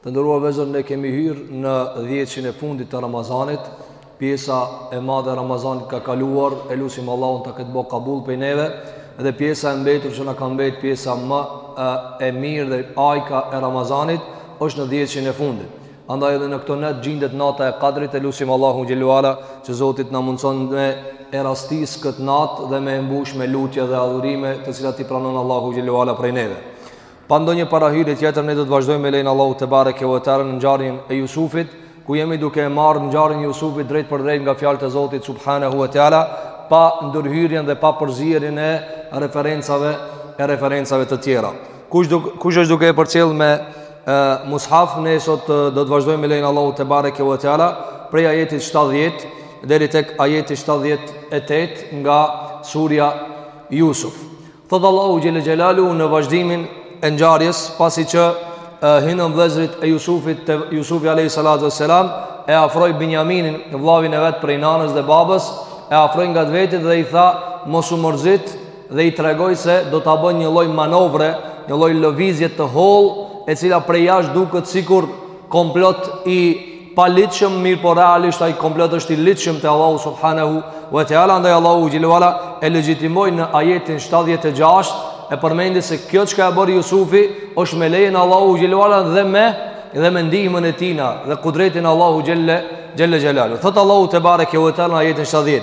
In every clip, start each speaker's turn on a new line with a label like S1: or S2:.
S1: Të nderuar vëllezër ne kemi hyrë në dhjetëshin e fundit të Ramazanit, pjesa e madhe e Ramazanit ka kaluar, e lusim Allahun ta ketë bo kabul prej neve, dhe pjesa e mbetur që na ka mbet, pjesa më e, e mirë dhe ajka e Ramazanit, është në dhjetëshin e fundit. Andaj edhe në këto netë gjindet nata e kadrit e lusim Allahun xhelle ve ala që Zoti t'na mundëson me e rastis këtë natë dhe me e mbush me lutje dhe adhurime të cilat i pranon Allahu xhelle ve ala prej neve. Pa ndonjë parahyrje tjetër ne do të vazhdojmë me lejen e Allahut tebareke ve teala në ngjarjen e Jusufit, ku jemi duke e marrë ngjarjen e Jusufit drejtpërdrejt nga fjalët e Zotit subhanahu ve teala, pa ndërhyrjen dhe pa përzierjen e referencave e referencave të tjera. Kushdo kush është duke e përcjell me e, mushaf ne sot do të vazhdojmë me lejen e Allahut tebareke ve teala prej ajetit 70 deri tek ajeti 78 nga surja Jusuf. Thotë Allahu xhel-le xhelaluhu në vazhdimin e ngjarjes pasi që e, hinën vllezrit e Jusufit te Jusufi a.s. e afroi Binjaminin vllavin e vet prej nanës dhe babës e afroi ngat vetit dhe i tha mos u mërzit dhe i tregoi se do ta bën një lloj manovre një lloj lëvizje të hollë e cila prej jashtë duket sikur komplot i paligjshëm mirëpo realisht ai komplot është i ligjshëm te Allahu subhanahu wa ta'ala ndaj Allahu xhelle ve ala e legjitimoi në ajetin 76 e përmendi se kjo çka e bëri Jusufi është me lejen e Allahut xhelle ve ala dhe me dhe me ndihmën e tina dhe kudretin e Allahut xhelle xhelaluhu thotë Allahu tebareke ve teala në ajetin 70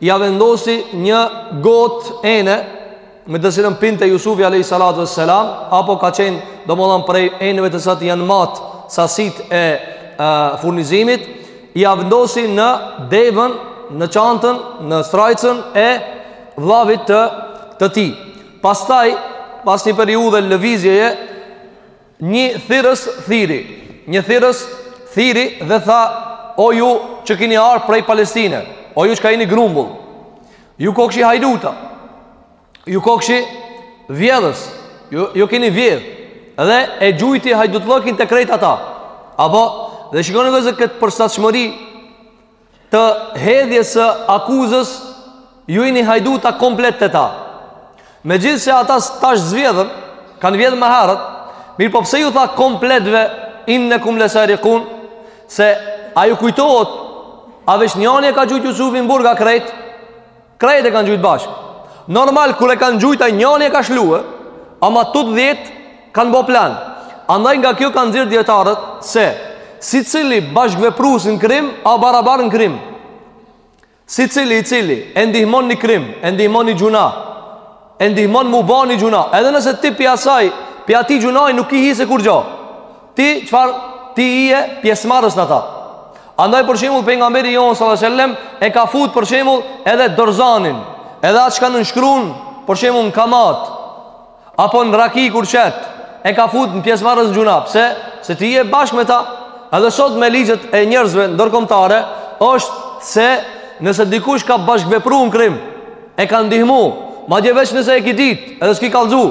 S1: ia vendosi një gotë enë me të cilën pinte Jusufi alayhi salatu wassalam apo ka qenë domethanë prej enëve të cilat janë mat sasitë e uh, furnizimit ia vendosi në devën në çantën në strajcën e vllavit të të tij pastaj pas një periudhe lëvizjeje Një thirrës thirri, një thirrës thirri dhe tha, o ju që keni ardh prej Palestine, o ju çka jeni grumbull, ju kokshi hajduta, ju kokshi vjedhës, ju, ju kini vjedh, dhe e gjujti hajdutllokin te krejt ata. Apo, dhe shikoni vllezër këtë përshtatshmëri, të hedhjes së akuzës ju jeni hajduta komplet te ta megjithëse ata tash s'vjedhën kanë vjedhë më herët mirëpo pse ju tha kompletve innekum le sarikun se a ju kujtohet a veç njani e ka gjujtë Jusufin mbrenda krejt Krejt e kanë gjujt bashkë. Normal, kur e kanë gjujt, a njani e ka shlue, ama tu t'dhjetë kanë bo plan. Andaj nga kjo kanë nxjerr dijetarët se secili bashkëveprus në krim, a barabar në krim. Secili i cili, e ndihmon një krim, e ndihmon një gjunah. e ndihmon mu ba një gjuna edhe nëse ti pi asaj pi ati gjunaj nuk ki hise kurgjo ti çfarë ti je pjesmarrës në ta andaj për shembull pejgamberi jonë salallahu alejhi ve sellem e ka fut për shembull edhe dorzanin edhe atë çka nënshkrun për shembull në kamat apo në raki kur shet e ka fut pjesmarrës në gjuna pse se ti je bashkë me ta edhe sot me ligjet e njerëzve ndërkomtare është se nëse dikush ka bashkëvepru në krim E ka ndihmu Madje veç nëse e ki dit Edhe s'ki kallzu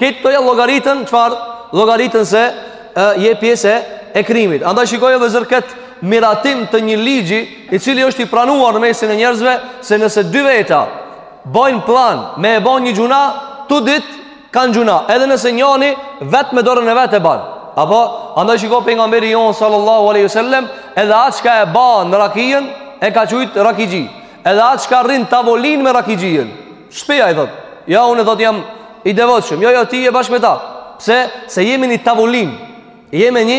S1: Kitë ta llogaritin Çfarë llogaritin se e, Je pjesë e krimit Andaj shikoje vllezër këtë miratim të një ligji I cili është i pranuar në mesin e njerëzve Se nëse dy veta Bojnë plan Me e bo një gjuna Të dytë kanë gjuna Edhe nëse njani Vetë me dorën e vet e ban Apo Andaj shiko pejgamberi jonë Sallallahu aleyhi sallem Edhe atë çka e ban rakijen E ka qujt rakixhi Edhe atë çka rrin n'tavolinë me rakixhien S'pi ai thot Ja unë thot jam i devotshëm. Jo, jo, ti je bashkë me ta Pse? Se jemi një tavolinë Jemi një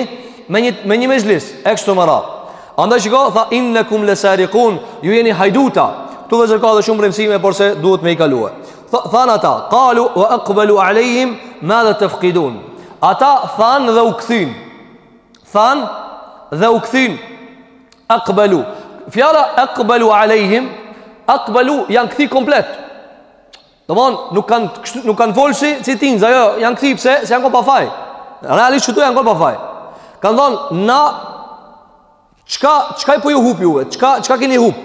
S1: me një, me një mexhlis E kështu me radhë Andaj shiko, tha innekum lesarikun Ju jeni hajduta Këtu vllezër ka edhe shumë mësime Por se duhet me i kalue Tha, thanë ata Kalu ve ekbelu alejhim Madha tefkidun Ata thanë dhe u kthyn Thanë dhe u kthyn Aqbalu. Fjala aqbalu alejhim, aqbalu janë kthi komplet. Domthon nuk kanë nuk kanë fol si tinza, jo, janë kthi pse se janë kon pa faj. Realisht këtu janë kon pa faj. Kan thon na çka çka po ju hup juve? Çka çka keni hup?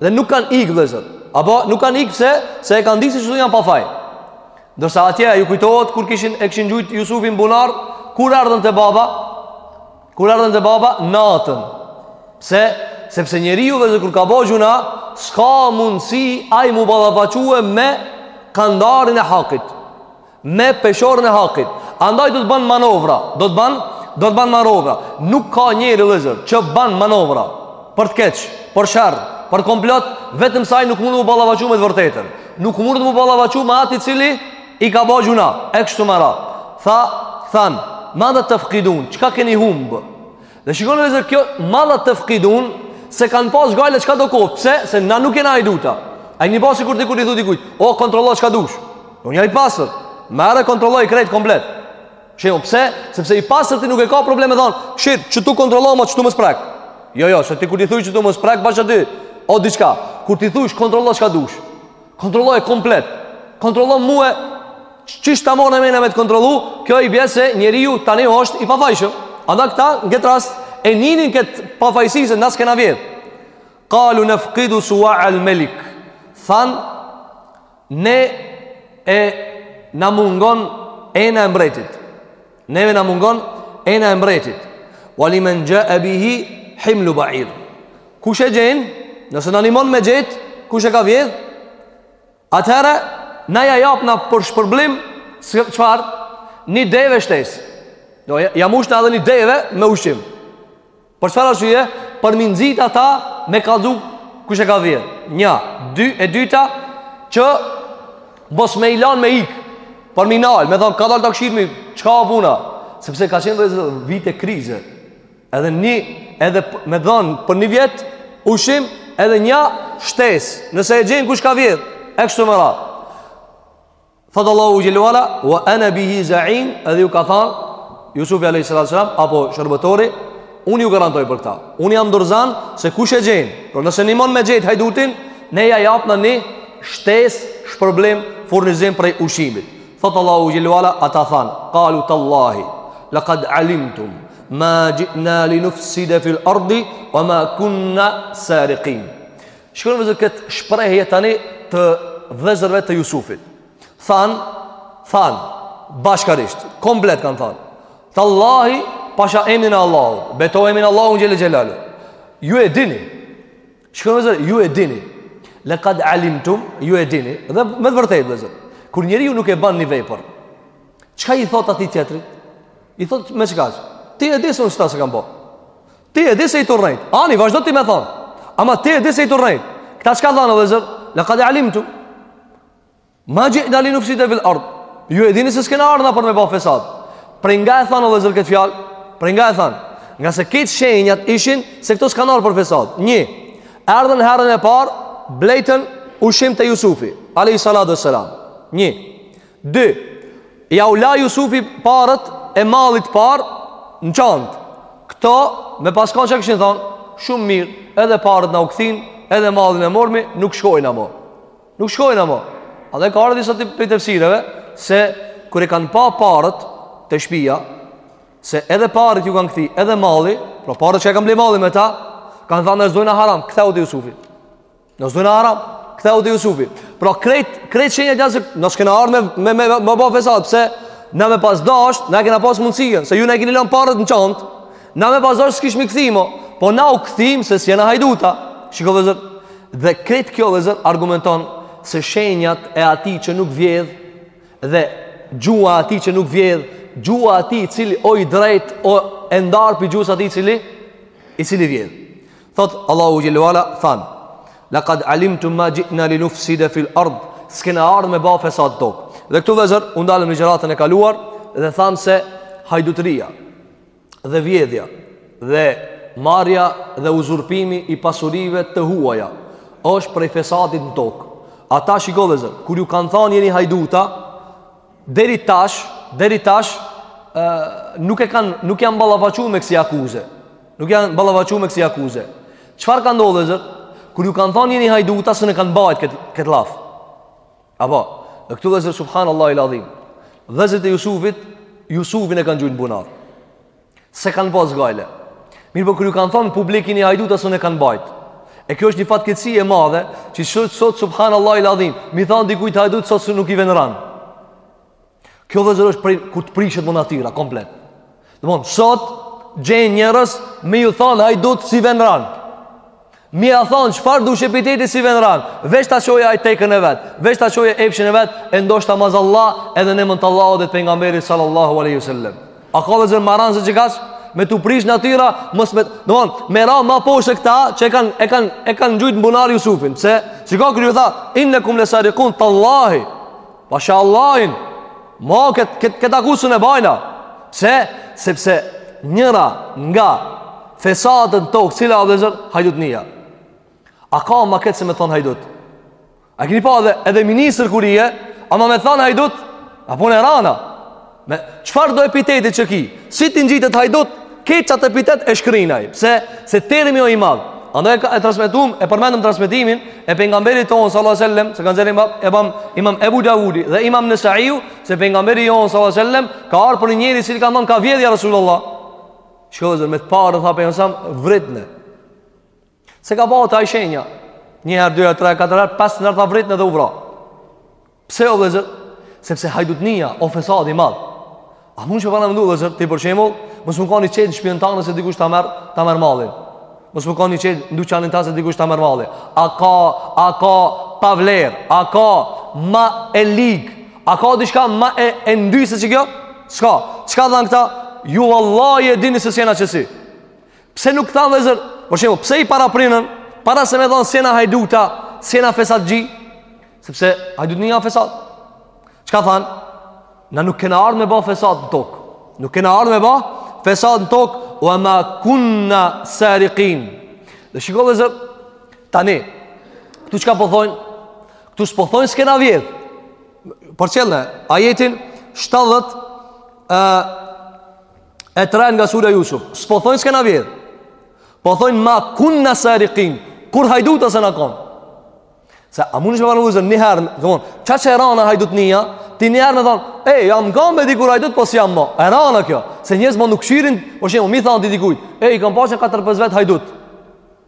S1: Dhe nuk kanë ik vllezër. Apo nuk kanë ik pse se e kanë ditë se këtu janë pa faj. Ndërsa atje ju kujtohet kur kishin e kishin gjujt Jusufin n'bunar, kur ardhën te baba, Kur ardhen te baba natën. Pse? Sepse njeriu vllezër kur ka bo gjuna, s'ka mundsi ai mu ballafaque me kandarin e hakit. Me peshoren e hakit. Andaj do të bën manovra, do të bën do të bën manovra. Nuk ka njeri vllezër që bën manovra për të keq, për sherr, për komplot, vetëm se ai nuk mundet mu ballafaqu me të vërtetën. Nuk mundet mu ballafaqu me atë i cili I ka bo gjuna, e kështu me radhë. Tha, than, madha tefkidun, çka keni humb? Dhe shikoni vllezër, kjo madha tefkidun, s'e kanë pas gajle çkado koftë, pse? Se na nuk jena hajduta. A një basi kur dikur i thu dikujt, o, kontrollo çka dush. Unë jam i pastër, merre kontrolloji krejt komplet. Shemo, pse? Sepse i pastërti nuk ka probleme dhanë, shirë, qitu kontrollo ama qitu mos prek. Jo, jo, se ti kur t'i thujsh qitu mos prek, bash aty o diçka, kur t'i thujsh kontrollo çka dush. Kontrolloj komplet. Kontrollon mue qysh ta morëm enën me të kontrollu, kjo i bie se njeriu tani është i pafajshëm. Ata këta në këtë rast e ndinin këtë pafajësi se na s'kena vjedh. Kalu nefkidu suva al melik. Than ne e na mungon ena e mbretit. Neve na mungon ena e mbretit. Wali men xha bihi himlu ba'ir. Kush e gjen? Nëse na nimon me gjet, kush e ka vjedh? Atëherë na ja japna për shpërblim çfarë? Një deve shtesë. Do ja mushim edhe një deve me ushqim. Për çfarë arsye? Për mi nxit ata me kallzu kush e ka vjedh. Një, dy e dyta që mos me i lan me ik. Për mi nal, me than ka dal taksirati, çka a puna? Sepse ka qenë vllezër vite krize. Edhe një, edhe me dhan për një vjet ushqim, edhe një shtesë. Nëse e gjen kush ka vjedh, e kështu me radhë. Thotë Allahu xhel-le ue ala Wa ana bihi za'im Edhe ju ka than Jusufi a.s. Apo shërbëtori Unë ju garantoj për këta Unë jam dorzan Se kush e gjen Pra nëse nimon me gjetë hajdutin Ne ja japna një Shtes shpërblim Furnizim prej ushqimit Thotë Allahu xhel-le ue ala Ata than Kalu tallahi Lëkad alimtum Ma xhi'na li nufside fil ardi Wa ma kunna sariqin Shikoni vllezër këtë shprehje tani të vllezërve të Jusufit. Than, than, bashkarisht, komplet kanë than. Tallahi, pasha emnin e Allahut, betohemi n'Allahun xhel-le xhelaluhu. Ju e dini, shikoni vllezër, ju e dini, lekad alimtum, ju e dini, dhe me të vërtetë vllezër, kur njeriu nuk e ban një vepër, çka i thot atij tjetrit? I thot me çka? Ti e di se unë qëta s'e kam bo. Ti e di se je tu rrejt. Ani vazhdo ti me than. Ama ti e di se je tu rrejt. Kta çka thanë vllezër? La qad alimtum. Ma xhi'na li nufside fil ard. Ju e dini se s'kena ardh na për me ba fesad. Prej nga e thanë vllezër këtë fjalë? Për nga e thanë? Nga se krejt shenjat ishin se këta s'kanë ardh për fesad. 1. Erdhën herën e parë, blejtën ushqim te Jusufi, alayhi salatu wassalam. 1. 2. Jau la Jusufi paret e mallit prapë në çantë. Këta me pas kon çka kishin thanë, shumë mirë, edhe paret na u kthyn, edhe mallin e mormi, nuk shkojna mo. Nuk shkojna mo. Edhe ka ardh disa prej tefsireve, se kur e kanë pa paret te shpia, se edhe paret ju kanë kthy, edhe malli, pra paret që e kanë ble mallin me ta, kanë thanë na s'dojna haram, ktheu te Jusufi. Na s'dona haram, ktheu te Jusufi. Pra krejt, krejt shenjat janë, na s'kena ardh me, me, me, me, me bo fesat, pse na me pas dasht, na e kena pas mundësinë, se ju na i keni lanë paret në çantë, na me pas dasht s'kishmi kthy mo, po na u kthim se s'jena hajduta. Shiko vllezër, dhe krejt kjo vllezër argumenton se shenjat e atij që nuk vjedh dhe
S2: gjuha atij që nuk vjedh, gjuha atij cili o i drejt, o e ndarë prej gjuhës atij cili, i cili vjedh. Thot Allahu xhelle ue ala than Lakad alimtum ma xhi'na li nufside fil ard S'kena ardhë me ba fesat n'tok Dhe këtu vllezër u ndalëm në ligjëratën e kaluar Dhe thamë se hajdutria Dhe vjedhja Dhe marrja dhe uzurpimi i pasurive të huaja është prej fesatit në tok Ata shiko vllezër Kur ju kanë than jeni hajduta Deri tash, deri tash ë nuk e kanë nuk janë ballafaqu me kësi akuze. Nuk janë ballafaqu me kësi akuze. Çfarë ka ndodh vllezër? Kur ju kanë thënë jeni hajduta s'un e kanë bajt kët kët llaf. Apo, edhe këtu vllezër subhanallahil adhim. Vllezërit e Jusufit, Jusufin e kanë gjujt n'bunar. S'e kanë pas gajle. Mirëpo kur ju kanë thonë n'publik jeni hajduta s'un e kanë bajt. E kjo është një fatkeqësi e madhe që sot, sot subhanallahil adhim. Me i thonë dikujt hajdut sot sot nuk i ven ranë. Kjo vllezër është prej, kur të prishet mo natyra, komplet. Domethonë, sot gjen njerëz me ju thonë hajdut s'i ven ranë. Me ia thonë, çfarë dush epiteti s'i ven ranë? Veç ta çojë ai tekën e vet, veç ta çojë epshin e vet, e ndoshta mazallah edhe n'emën të Allahut dhe të pengamberit sallallahu aleyhi sallam. A ka vllezër ma ranë se qekaq? Me t'u prish natyra, mos me... Domethonë, me ra ma poshtë se këta që e kanë e kanë, e kanë gjujt në bunar Jusufin. Pse, shiko kur ju tha, innekum le sarikun, tallahi. Pasha Allahin, ma këtë kët, kët akuzë s'un e bajna. Pse? Sepse njëra nga fesatet n'tokë, cila o vllezër, hajdutnia. A ka ma keq se me thonë hajdut? A keni pa edhe, edhe ministër kur je, ama me thonë hajdut? A punë e ranë a? Me çfarëdo epiteti që ki? Si t'ngjitet hajdut? Krejt çat epitet e shkrin ai. Pse? Se termi o i madh. Andaj e transmetuam, e përmendëm transmetimin e pejgamberit ton sallallahu alajhi wasallam, se kanë zënë imam, imam, imam Abu Dawudi dhe imam Nesaiu, se pejgamberi jon sallallahu alajhi wasallam ka ardhur për një njeri i cili kanë thënë ka vjedh ja Rasulullah. Shiko vllezër me të parën tha pejgamberi vritne. Se ka bajt ai shenja Një herë, dy herë, tre herë, katër herë Pestën herë tha vritne edhe u vra Pse o vllezër Sepse hajdutnia o fesad i madh A mundena me mendu vllezër Ti për shembull Mos me kan i qetë n'shpinë tane Se dikush ta merr Ta merr mallin Mos me kan i qetë N'duqanin tan se dikush ta merr mallin A ka A ka Pa vlerë A ka Ma e lig A ka diçka Ma e, e ndytë se qikjo S'ka Çka thanë këta Ju vallahi e dini se s'jena qesi Pse nuk tha vllezër, për shembull, pse i paraprinën para se me thanë s'jena hajduta, s'jena fesadxhi? Sepse hajdutnija â fesad. Çka thanë? Na nuk kena ardhë me ba fesad në tokë. Nuk kena ardhë me ba fesad në tokë, wa ma kunna sariqin. Dhe shiko vllezër, tani këtu çka po thojnë? Këtu s'po thojnë s'kena vjedh. Përcjellne ajetin 70 ë E tren nga surja Jusuf S'po thojnë s'kena vjedh Po thojnë ma kunna sarikin Kurrë hajduta s'jena kon Se a mundesh me kon vllezër një herë domethanë, qaq e ranë â hajdutnija Ti një herë me thanë Ej, jam kanë dikur hajdut po s'jam ma E ranë â kjo Se njerëz ma nuk shirin Po shemë, me i thanë ti dikuj Ej, kam pas qenë 4-5 vjet hajdut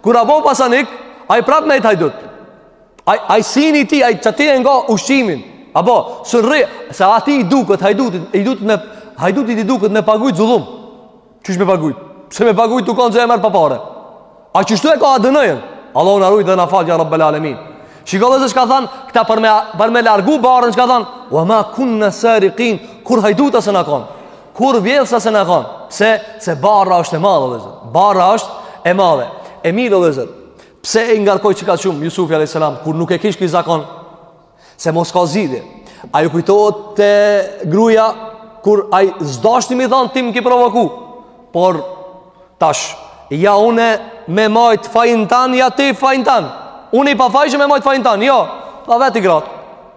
S2: Kur â bo pasanik, ai prap met hajdut. Ai ai syni i tij, ai qaty e nga ushqimin. Apo s'i rri, se atij i duket hajdutit, i duket me hajdutit i duket me pagujt zullum. Qysh me pagujt? Pse me pagujt tu kon se e merr pa pare? Ai qështu e ka ADN-in? Allahu na rujt dhe na faltë ja Rabbel Alamin. Shiko vllezër çka thanë, këta për me për me largu barrën çka thanë? Wa ma kunna sariqin, kurrë hajduta s'jena kon. Kurrë vjedhsa s'jena kanë. Pse? Se barra është e madhe, vëllazër. Barra është e madhe. E mirë, vëllazër. Pse i ngarkoi kaq shumë Yusufi alayhis salam kur nuk e kish kit zakon? Se ma s'ka zgjidhje. A ju kujtohet te gruaja kur ai s'dashti me i thanë ti m'ki provoku? Por tash ja unë me majt fajin tan ja ti fajin tan. Unë i pafajshëm me majt fajin tan. Jo, tha veti gratë.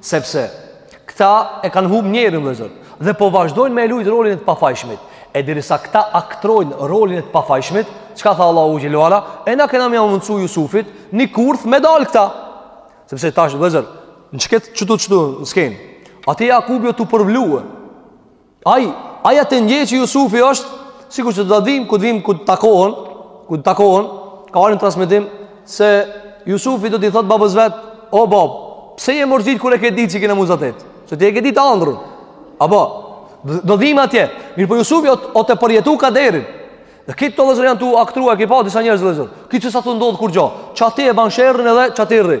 S2: Sepse këta e kanë humb njërin vëllazër dhe po vazhdojnë me lujt rolin e të pafajshmit. E derisa këta aktrojnë rolin e të pafajshmit, çka tha Allahu xhele ve ala, e na kena m'ia mundsu Jusufit, ni kurth me dal këta. Sepse tash vëllazër, në çket çtu çtu n'skenë. Atje Jakubi o tu u përvlu. Ai, ai atje ndjen që Jusufi është, sikur që do të vijmë, kur të vijmë, kur të takohen, kur të takohen, ka ardhë n'transmetim, se Jusufi do t'i thot babës vet, o bab, pse je mërzit kur e ke ditë që kena m'u zatet? Se ti e ke ditë andrrën. Apo, do vijmë atje. Mirëpo Jusufi o, o tu përjetu kaderin. Dhe këta vllezër janë tu aktru, a ki pa disa njerëz vllezër. Kishe s'â tu ndodhë kurgjo, qaty e ban sherrin edhe qaty rri.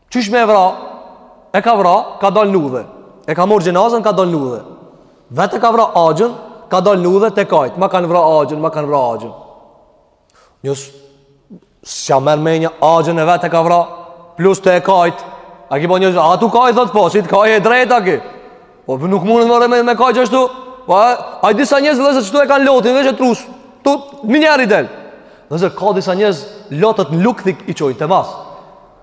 S2: Qysh me e vra? E ka vra, ka dal në udhe. E ka marr xhenazën, ka dal në udhe. Vetë e ka vra axhën, ka dal në udhe tu e kajt. Ma kanë vra axhën, ma kanë vra axhën. Njerëz s'ja merr menja axhën e vet e ka vra, plus tu e kajt. A ki pa njerëz, a tu kajt thot po, si të kajt e drejt a ki. Po nuk mundë më me, me kajt ashtu. Po ai disa njerëz vëllezër qtu e kanë lotin, veç trus. Tu menjëherë del. Vëllezër ka disa njerëz lotët në lukthik i çojnë te mas.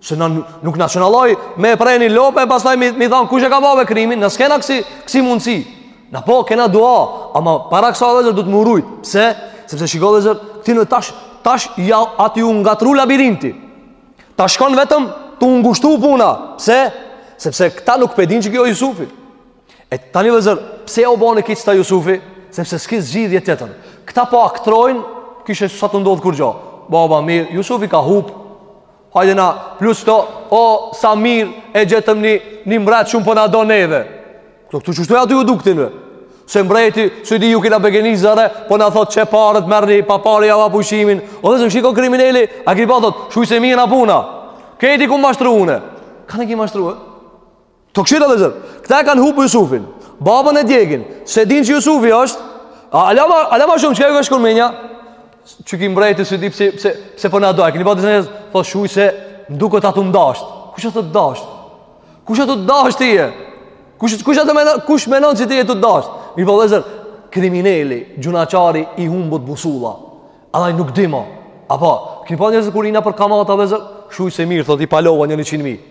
S2: Se na, nuk na çon Allahu me e pre një lopë e pastaj me, me thanë kush e ka ba krimin, na s'kena kësi, kësi mundësi. Na po, kena dua, ama para kësaj vllezër duhet m'u rujt. Pse? Sepse shiko vllezër, këtyne tash, tash ja, aty u ngatërru labirinti. Tash shkon vetëm tu u ngushtu puna. Pse? Sepse këta nuk p'e dinë që ky o Jusufi. E tani vllezër, pse e bani kështu Jusufi? Sepse s'ki zgjidhje tjetër. Këta po aktrojnë, kishe s'a tu ndodhë kurgjo. Baba mirë, Jusufi ka hupë. Hajde na, plus të, o, sa mirë, e gjetëm një, një mbret shumë po na do neve. Këtu, këtu qështu e aty ju duktin, Se mbreti, s'di u kena begenizare, po na thotë qe paret merrni, pa pare java pushimin. O vllezër shiko krimineli, a ki pa thotë, shuj se mirë na puna. Këti ku mashtru unë. Kan ki mashtru, e? Të këshirë vllezër Këta e kanë hupë Jusufin Babën e djegin S'e dinë që Jusufi është A ala ma, ala ma shumë çka ju ka shku menja Që ky mbreti s'e di pse, pse, pse po na do E keni pa vllezër njerëz Thot shuj se m'duket a tu m'dasht Kush a tu të dasht Kush a tu të dasht ty e Kush, kush, atë menon, kush menon që ty a tu të dasht Mirëpo vllezër Krimineli, gjynahqari i humbet busulla Andaj nuk di mo Apo, keni pa njerëz kur hin nëpër kamata vllezër Shuj se mirë, thot i palova një njëqind mijë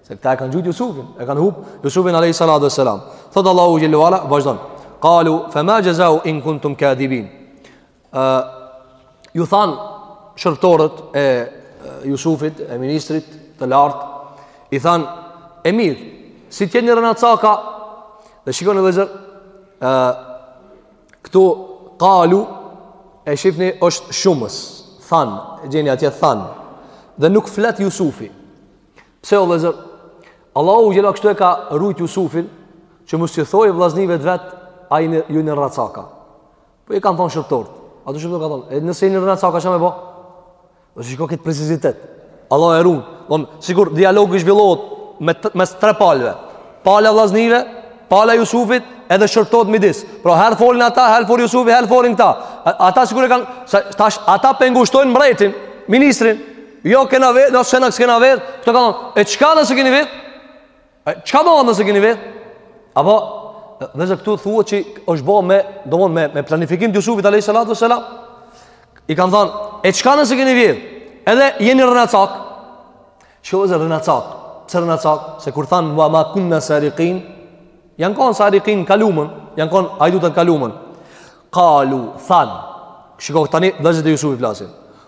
S2: Se këta e kanë gjujt Jusufin, e kanë hup Jusufin alayhi salatu wassalam. Thot Allahu jelle wa ala, vazhdon. Qalu fama jazau in kuntum kadhibin. Ë ju than shërbëtorët e Jusufit, e ministrit të lartë, i than e mirë, si të jeni rrenacaka. Dhe shikoni vllezër, ë këtu qalu e shifni është shumës. Than, gjeni atje than. Dhe nuk flet Jusufi. Pse o vllezër? Allahu xhelle kështu e ka rujt Jusufin, që mos t'i thojë vllaznive të vet, a jeni, ju jeni rrenacaka. Po i kanë thonë shërbtorët. Ata shërbtorët kanë thonë, e nëse jeni rrenacaka, çka me bo? Dhe shiko këtë precizitet. Allahu e run. Bon, sikur dialogu zhvillohet me, mes tre palve. Pala vllaznive, pala Jusufit, edhe shërbtorët midis. Pra, herë folin ata, herë fol Jusufi, herë folin këta. Ata sikur e kanë, tash, ata p'e ngushtojnë mbretin, ministrin. Jo kena vjedh, jo s'kena, kena vjedh. Kto thanë, e çka nëse keni vjedh? E çka do nëse keni vjedh? A po vllezër këtu thua që është bërë me, domthon me me planifikim të Jusufit alayhis salatu wassalam. I kanë thënë, e çka nëse keni vjedh? Edhe jeni rrenacak. Çfarë është rrenacak? Çfarë rrenacak? Se kur thanë wa ma kunna sariqin, janë kanë sariqin kalumën, janë kanë hajdutë t'kalumën. Qalu, thanë, shiko tani vllezërit e Jusufit flasin.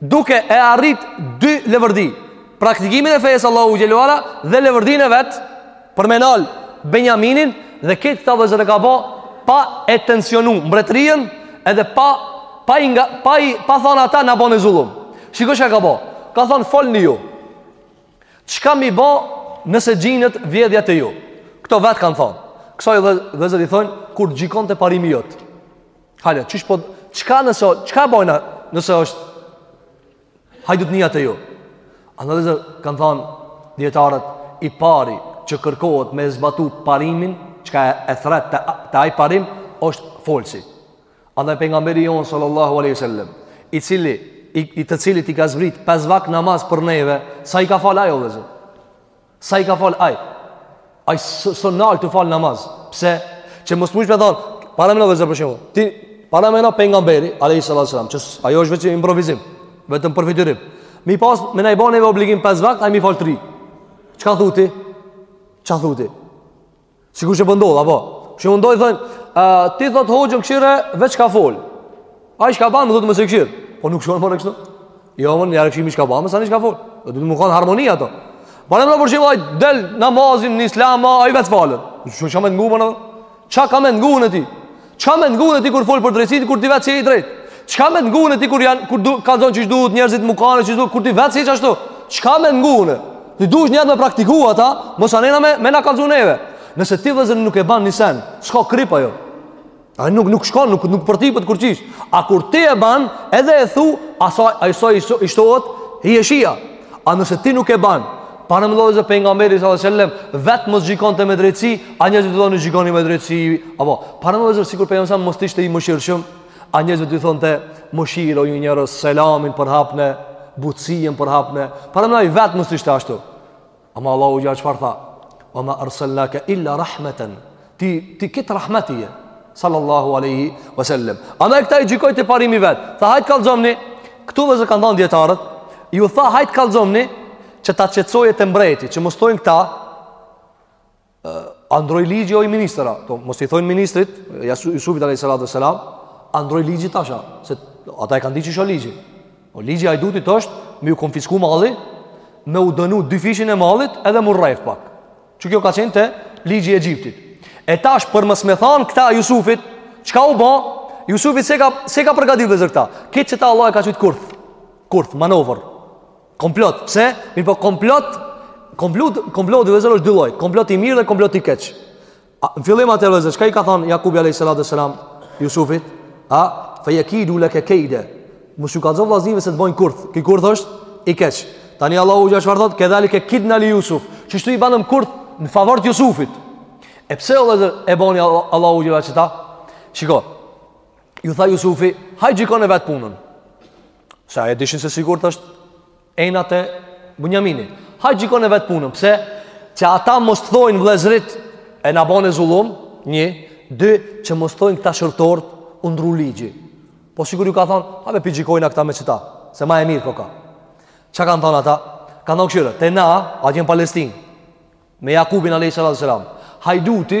S2: Duke e arrit dy leverdi Praktikimin e fejës Allahu xhel-le ue ala Dhe leverdinë e vet Për me nal Benjaminin Dhe këtë vllezër e ka bo Pa e tensionu mbretërien Edhe pa Pa i, nga, pa i pa thonë ata na bone zullum Shiko çka ka bo Ka thonë folni ju Çka me bo nëse gjinet vjedhja te ju Këta vetë kanë thonë Kësaj vllezër i thonë Kur gjykon te parimi jot Hale, qysh po, çka nëse, çka bojna nëse është hajdut njani te ju? Andaj vllezër, kanë thanë dijetarët, i pari që kërkohet me zbatu parimin, çka e, e thret te, te ai parim, është folësi. Andaj pengamberi jonë, sallallahu aleyhi sallam, i cili, i, i të cilit i ka zbrit, pes vakt namaz për neve, sa i ka falë ai vllezër? Sa i ka fal ai? Ai s'o nal tu fal namaz. Pse? Që mos me ia than, paramendo vllezër për shembull. Ti paramendo pejgamberi, alayhi salatu wasallam, që ajo është veç improvizim, vetëm përfytyrim. Me pas me na i ba neve obligim pes vakt, ai mi fal tri. Çka thu ti? Çka thu ti? Sikur që pëndodh, po apo? Që mundoj thënë, uh, ti thot hoxhën këshire, veç ka fol. A i shka banë, më dhëtë më se këshirë. Po nuk shkonë më në kështu. Jo, më njerë këshimi shka banë, më sa një shka fol. Do të më kanë harmonia ato. Po në më në përshimë, a i del namazin në islama, a i veç falët. Që që me në ngubën, qa ka me në ngubën e ti? Çka me t'ngu unë ty kur fol për drejtësinë kur ti vetë s'je i drejt? Çka me t'ngu unë ty kur janë kur kallzon qysh duhet njerëzit me kanë qysh duhet kur ti vetë s'je ashtu? Çka me t'ngu unë? Ti duhet njëherë me praktiku ata, masanej me me na kallzu neve. Nëse ti vllezër nuk e ban ni sen, s'ka krip ajo. A nuk nuk shkon, nuk nuk përtypet kurqysh. A kur ti e bën, edhe e thu, asaj ai sa i shtohet hijeshia. A nëse ti nuk e bën, Paramendo vllezër pengamberi s.a.s. Vetë mos gjykonte me drejtësi A njerëzve t'i thonte gjykoni me drejtësi Apo, paramendo vllezër sikur pengamberi s.a.s. Mos të ishte i mëshirshëm A njerëzve t'i thonte mëshironi njerëz selamin përhapne Butsinë përhapne Paramendo ai vetë mos të ishte ashtu Ama Allahu gja çfarë tha Ve ma arsalnaka illa rahmeten Ti ti krejt rahmet je. Sallallahu alaihi wasallam. Andaj këta i gjykoi te parimi vet. Tha hajt kallzomni. Ktu vllezër kanë thanë dijetarët. Ju tha hajt kallzomni që ta qetësojë te mbreti, që mos thonë këta. A ndrroi ligji o ministër, po mos i thonë ministrit, Jusufit alaihi salatu wasalam, a ndrroi ligji tash a, se ata e kanë dit qysh o ligji. O ligji hajdutit është, me u konfisku malli, me u dënu dyfishin e mallit edhe m'u rref pak. Që kjo ka qenë te ligji i Egjiptit. E tash për mos me i thanë këta Jusufit, çka u bo, Jusufit se ka, se ka përgatit vllezër këta. Këtë që ta Allah e ka qujt kurth, kurth, manovër, komplot, pse, mirëpo komplot, komplot, komploti vllezër është dy lloj, komplot i mirë dhe komplot i keq. Në fillim atë vllezër, çka i ka thonë Jakubi a.s. Jusufit, a, fe jekidu leke kejde, Mos ju kallzo vllaznive se të bojnë kurth. Ky kurth është i keq. Tani Allahu xhelle ue ala çfarë thot, "Kedhalike kidna li Jusuf." Qishtu i banëm kurth në favor të Jusufit. E pse o vëllezër e boni Allahu xhelle ue ala qita? Shiko. Ju tha Jusufi, "Hajt gjykone vet punën." Se e dishin se sigurt është Ena te Bunjamini. Hajt gjykone vetë punën, pse? Që ata mos të thojnë vllezrit e na bone zullum, një, dy, që mos të thojnë këta shërbtort, u ndrru ligji. Po sikur ju ka thonë, hajde pi gjykojna këta me qëta, se ma e mirë koka. Çka kanë thonë ata? Kanë thonë kshyre, te na, atje në Palestinë, me Jakubin a.s. Hajduti,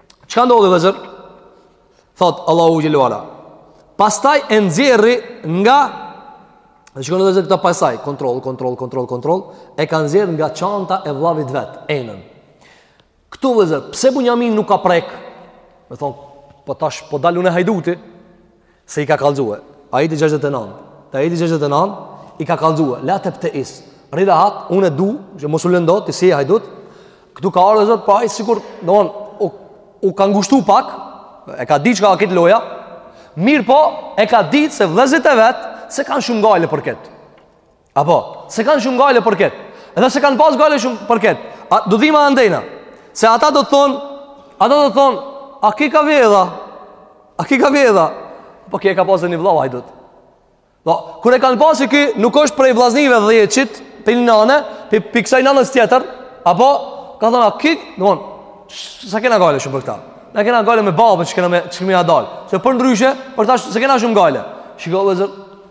S2: Çka ndodhi vllezër? Thot Allahu xhelle ue ala. Pastaj e nxjerri nga Dhe shkon vllezër këta pasaj, kontroll, kontroll, kontroll, kontroll, e ka nxjerr nga çanta e vllavit vet, enën. Këtu vllezër, pse Bunjamin nuk ka prek? Me thon, po tash po dal une hajduti. Se i ka kallzue. Ajeti 69. Te ajeti 69 i ka kallzue. La tebteis. Rri rahat, unë e du, që mos u lëndo, ti s'je hajdut. Këtu ka ardh vllezër, por ai sikur, domethonë, u, u ka ngushtu pak, e ka di çka a krejt loja, mirëpo, e ka di se vllezrit e vetë, s'e kanë shumë gajle për këtë. Apo, s'e kanë shumë gajle për këtë. Edhe s'e kanë pas gajle shumë për këtë. A, do dhima andejna. Se ata do të thonë, ata do të thonë, a ky ka vjedh a? A ky ka vjedh a? Po ky e ka pas edhe një vlla hajdut. Po, kur e kanë pa se ky, nuk është prej vlaznive dhjetit, prej një nane, po pi ksaj nanës tjetër, apo, ka thonë, a ky, domethonë, s'e kena gajle shumë për këta? Na kena gajle me babën çka kena me, çka me i dal. Se përndryshe, për ta s'e kena shumë gajle. Shiko vllezër,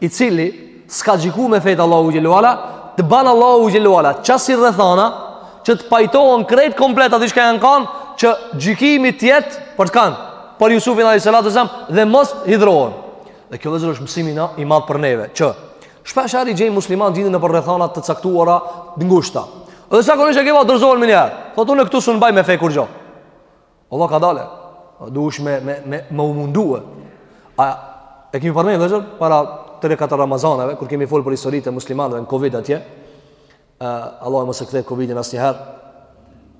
S2: i cili s'ka gjyku me fe të Allahut xhelle ue ala, të ban Allahu xhelle ue ala, qasi rrethana, që të pajtohen krejt komplet aty çka janë kanë, që gjykimi t'jetë për të kanë, për Jusufin a.s. dhe mos hidhrohen. Dhe kjo vllezër është mësimi ma i madh për neve, që shpeshherë gjen musliman gjinden nëpër rrethana të caktuara të ngushta. Dhe zakonisht e ke vlla dorzohen menjëherë, thotë une këtu s'un baj me fe kurgjo. O vlla kadale, duhesh me, me, me, me u mundue. A, e kemi përmend vllezër, para 3-4 Ramazaneve, kur kemi folë për historitë e muslimanëve në Covid atje, e, Allahu mos e kthe Covidin asnjëherë,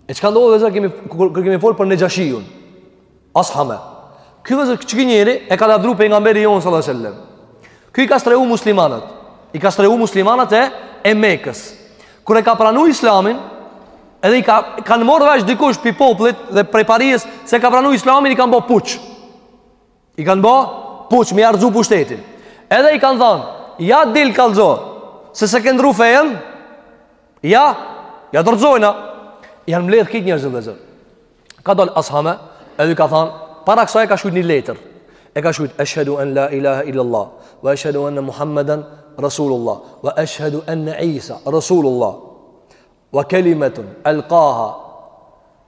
S2: e çka ndodh vllezër, kemi, kur, kur kemi folë për Nexhashiun, As-hame. Ky vllezër, qiky njeri, e ka lavdru Pejgamberi jonë, sallallahu alejhi ve sellem. Ky i ka strehu muslimanët, i ka strehu muslimanët e, e Mekës. Kur e ka pranu islamin Edhe i ka, kanë marrë vesh dikush pi popullit dhe prej parisë Se e ka pranu islamin i kanë bo puç I kanë bo puç, me ja rrzu pushtetin Edhe i kanë thanë, ja dil kallzo Se s'e ke ndrru fejën Ja, ja do t'rrzojna Janë mledhë krejt njerëzit vllezër Ka dal Ashame, edhe ka than, para kësaj e ka shkrujt një letër. E ka shkrujt Eshhedu an la ilaha illa Allah, wa eshhedu anna Muhammeden Rasulullah, wa eshhedu anna Isa Rasulullah, wa kelimetun alqaha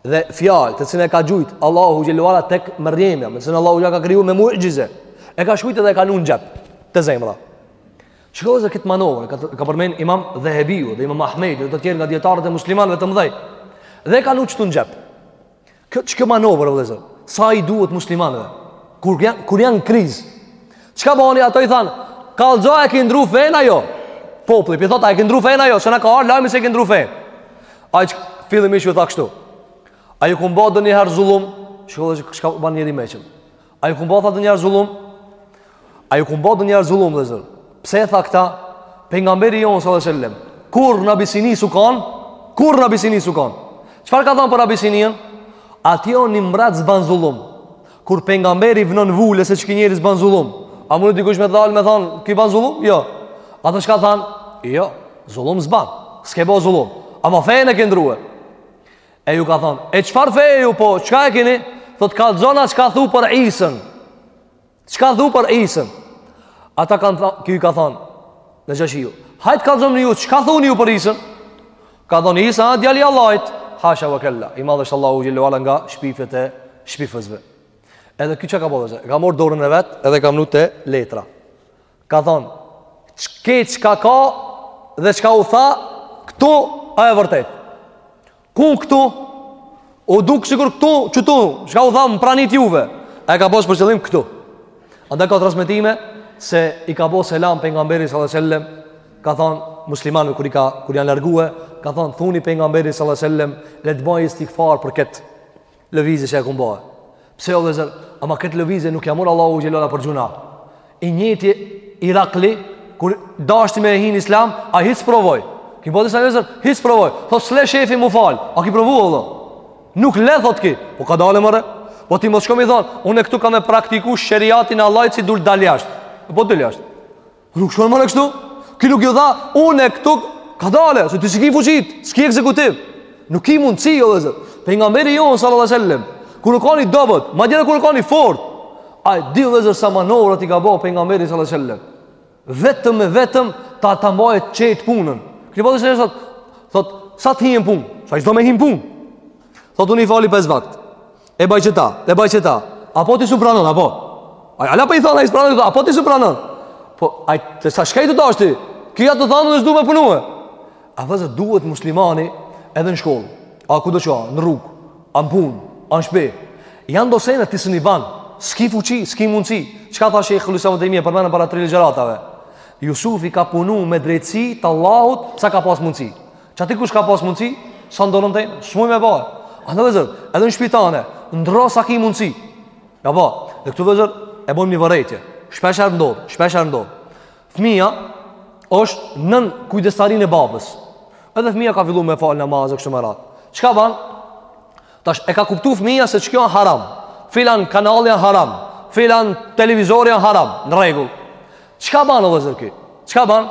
S2: dhe fjalë të cilën e ka gjujt Allahu xhelle ue ala tek Mërjemja, me të cilën Allahu ja ka kriju me mu'jize. E ka shkrujt edhe e ka vnu në xhep te zemra. Shikoj se këtë manovër ka, ka përmend Imam Dhehebiu dhe Imam Ahmed dhe të tjerë nga dietarët e muslimanëve të mëdhej. Dhe e kanë uçtu në xhep. Qikjo manovër vllezër, Sa i duhet muslimanëve? Kur janë kur janë krizë. Çka bani? Ata i thanë: Kallxo a e ki ndrru fenë a jo. Populli po i thotë a e ki ndrru fenë a jo, se na ka ardh lajmi se e ki ndrru fenë. Ai fillimisht ju tha kështu. A ju kom ba donjëherë zullum, shiko çka ban njeri i mençëm. A ju kom bo tha donjëherë zullum? A ju kom ba donjëherë zullum, vllezër? Pse e tha këtë? Pejgamberi jonë salallahu alejhi ve sellem kurrë në Abisini s'u kanë. Kurrë në Abisini s'u kanë. Çfarë ka thanë për Abisininë? Aty o një mbret s'ban zullum Kur pejgamberi vnon vulë Se qiky njeri s'ban zullum A munet dikush me dalë me thanë Ky ban zullum? Jo Ata çka thanë? Jo, zullum s'ban S'ke bo zullum Ama fenë e ke ndrrue E ju ka thonë, e çfarë feje ju po, çka e kini? Thot, kallzona çka thu për Isën. Çka thu për Isën? Ata kanë thonë, ky ju ka thonë, Nexhashiu. Hajt kallzoni ju, çka thuni ju për Isën? Ka thonë, Isa a djali Allahit. Hasha ve kella, i madh është Allahu xhelle ue ala nga shpifjet e shpifësve. Edhe ky çka ka bo vllezër, e ka marrë dorën e vet edhe e ka vnu te letra. Ka thonë, qikjo çka ka dhe çka u tha, këtu a e vërtetë. Ku këtu? U duk sikur këtu, qitu, çka u tha në prani t'juve. Ama e ka pas për qëllim këtu. Andaj ka transmetime se i ka bo selam pejgamberit salallahu alejhi ve sellem, ka thonë muslimanve kur, ka, kur janë largue, ka thonë thuni pejgamberit salallahu alejhi ve sellem, le të bëjë istigfar për këtë. Lëvizje që e kom bo Pse o vllezër Ama këtë lëvizje nuk ja mur Allahu xhelle ue ala për gjynah I njëjti Herakli Kur dashti me hi n'islam A hiç s'provoj Ky po disa vllezër Hiç s'provoj Thot s'le shefi mu fal A ki provu o vlla Nuk le thot ky Po kadale more Po ti mos shko m'i thon Unë këtu kam me praktiku sheriatin e Allahit si dul dal jashtë Po dul jashtë Nuk shkon more kështu. Ky nuk ju tha, unë këtu, kadale, se ti s'i ki fuqitë, s'ki ekzekutiv. Nuk ki mundësi, o vllezër. Pejgamberi jonë, salallahu alejhi ve sellem, kur u kanë i dobët, madje kur u kanë i fortë, a e dini vllezër sa manovrat i ka bo pejgamberi salallahu alejhi ve sellem. Vetëm e vetëm, ta ta mbajë qet punën. Ki ni person, thot, thot, sa të hin punë? Sa që do me hi n'punë? Thot, unë i fali 5 vaktë. E baj qeta, e baj qeta. Apo ti s'u pranon, apo? A la për po i thonë, a i së pranon, apo ti s'u pranon? Po, a i të sa shkaj të dash ti? Kja të thonë dhe s'du me punu e. A vllezër duhet muslimani edhe në shkollë. A kudo që a, në rrugë, a në punë, a në shpi. Janë do sene ti s'mun i ban. S'ki fuqi, s'ki mundësi. Çka tha Shejhul Islam Ibn Tejmije, përmenëm para tri ligjëratave? Jusufi ka punu me drejtësi të Allahut sa ka pas mundësi. Qaty ku s'ka pas mundësi, s'a n'dorën teme, s'muj me ba. A vllezër, edhe në shpi tane, ndrro sa ki mundësi. Ama, dhe këtu vllezër, e bojmë një vërejtje. Shpeshherë ndodh, shpeshherë ndodh. Fëmija është nën kujdestarinë e babës. Edhe fëmija ka fillu me falë namaz e kështu me radhë. Çka ban? Tash, e ka kuptu fëmija se qikjo a haram. Filan kanali a haram. Filan televizori a haram. Në rregull. Çka ban, o vllezër ky? Çka ban?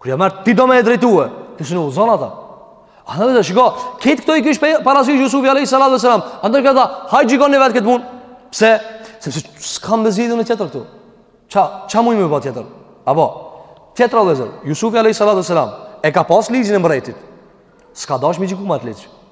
S2: Kur ja merr ti do me e drejtue. Ti s'mun e udhzon ata. A vllezër shiko, krejt këto i kish parasysh Jusufi alayhis salatu we selam. Andaj ka tha, hajt gjykoni vetë këtë punë. Pse? Sepse s'kam me zgjidh unë tjetër këtu. Ça, ça muj me ba tjetër? Apo tjetra vllezër. Jusufi alayhis salatu we selam e ka pas ligjin e mbretit. S'ka dash me gjyku me atë ligj.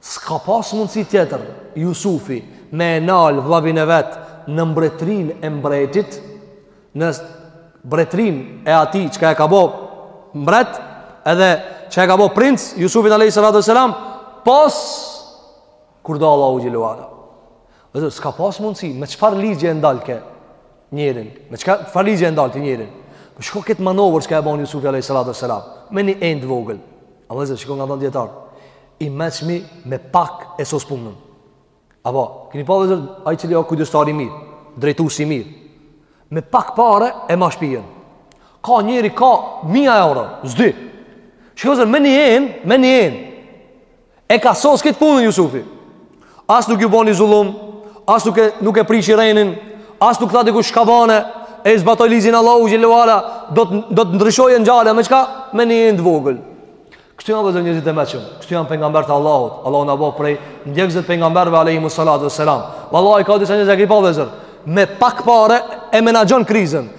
S2: S'ka pas mundësi tjetër Jusufi me e nalë vllavin e vet në mbretërinë e mbretit, në mbretërinë e atij çka e ka bo mbret, edhe çka e ka bo princ, Jusufin a.s. Pos, kur do Allahu xhelle ve ala. Dhe s'ka pas mundësi, me çfarë ligji e ndal ke? Njerin. Me çka çfarë ligji e ndal ti njerin? Po shiko kët manovër çka e bën Jusufi alayhis salatu selam. Me një enë t'vogël. A vllezër shiko, kan thanë dijetarët. I meçmi me pak e sos punën. Apo, keni pa vllezër ai i cili a kujdestar i mirë, drejtues i mirë. Me pak pare e ma shpijen. Ka njeri ka mija euro, s'di. Shiko me një enë, me një enë. E ka sos këtë punën Jusufi. As nuk ju boni zullum, as nuk e nuk e prishi renin, as nuk tha dikush çka bane, e zbatoi ligjin e Allahut xhelle ve ala, do të do të ndryshojë ngjarja me çka? Me një enë të vogël. Kështu janë vllezër njerëzit e meçëm. Kështu janë pejgamberët e Allahut. Allahu na boftë prej ndjekësit e pejgamberëve alayhimus salatu wassalam. Wallahi ka disa njerëz që i ki pa vllezër. Me pak pare e menaxhon krizën.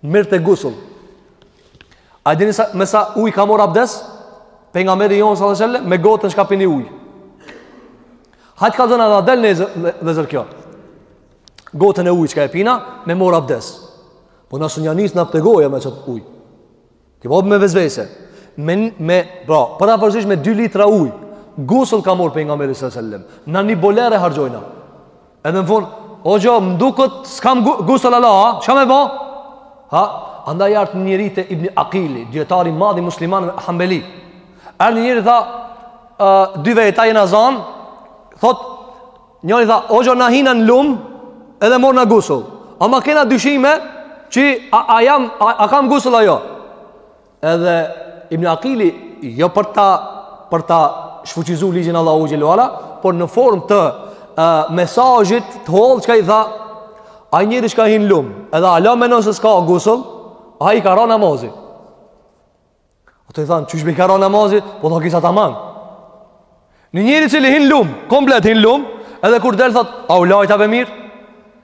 S2: Merrte gusul A e dini sa, me sa uj ka mor abdes Pejgamberi jonë sallallahu alajhi wasallam Me gotën çka pini uj Hajt kallxona n' adel vllezër kjo Gotën e ujit çka e pina Me mor abdes Po nësë një njësë në aptegoje me qet uj Ti po me vesvese. Me me pra, përafërsisht me 2 litra ujë. Gusul ka marr pejgamberi sallallahu alajhi wasallam. Na ni boler e harxhojna. Edhe në fund, o jo, më duket s'kam gusul hala, ha? Çka me bo? Ha? Andaj erdh njëri te Ibn Aqili, dijetari i madh i muslimanëve Hanbeli. Erdh njëri tha, uh, dy veta jena zan, thot Njëri tha, o gjo na hina në lumë, edhe mora gusull. Ama kena dyshime, që a, a, jam, a, a kam gusull a jo. Edhe Ibn Akili, jo për ta, për ta shfuqizu ligjin Allahut Xhelle ue ala, por në form të e, mesazhit të hollë, çka i tha, ai njeri që ka hi në lumë, edhe ala menon se s'ka gusull, ati i ka ra namazi. Ata i thanë, qysh be i ka ra namazi, po tha ky s'a taman. Një njeri i cili hin në lumë, komplet hin në lumë, edhe kur del thot, a u lajta mirë?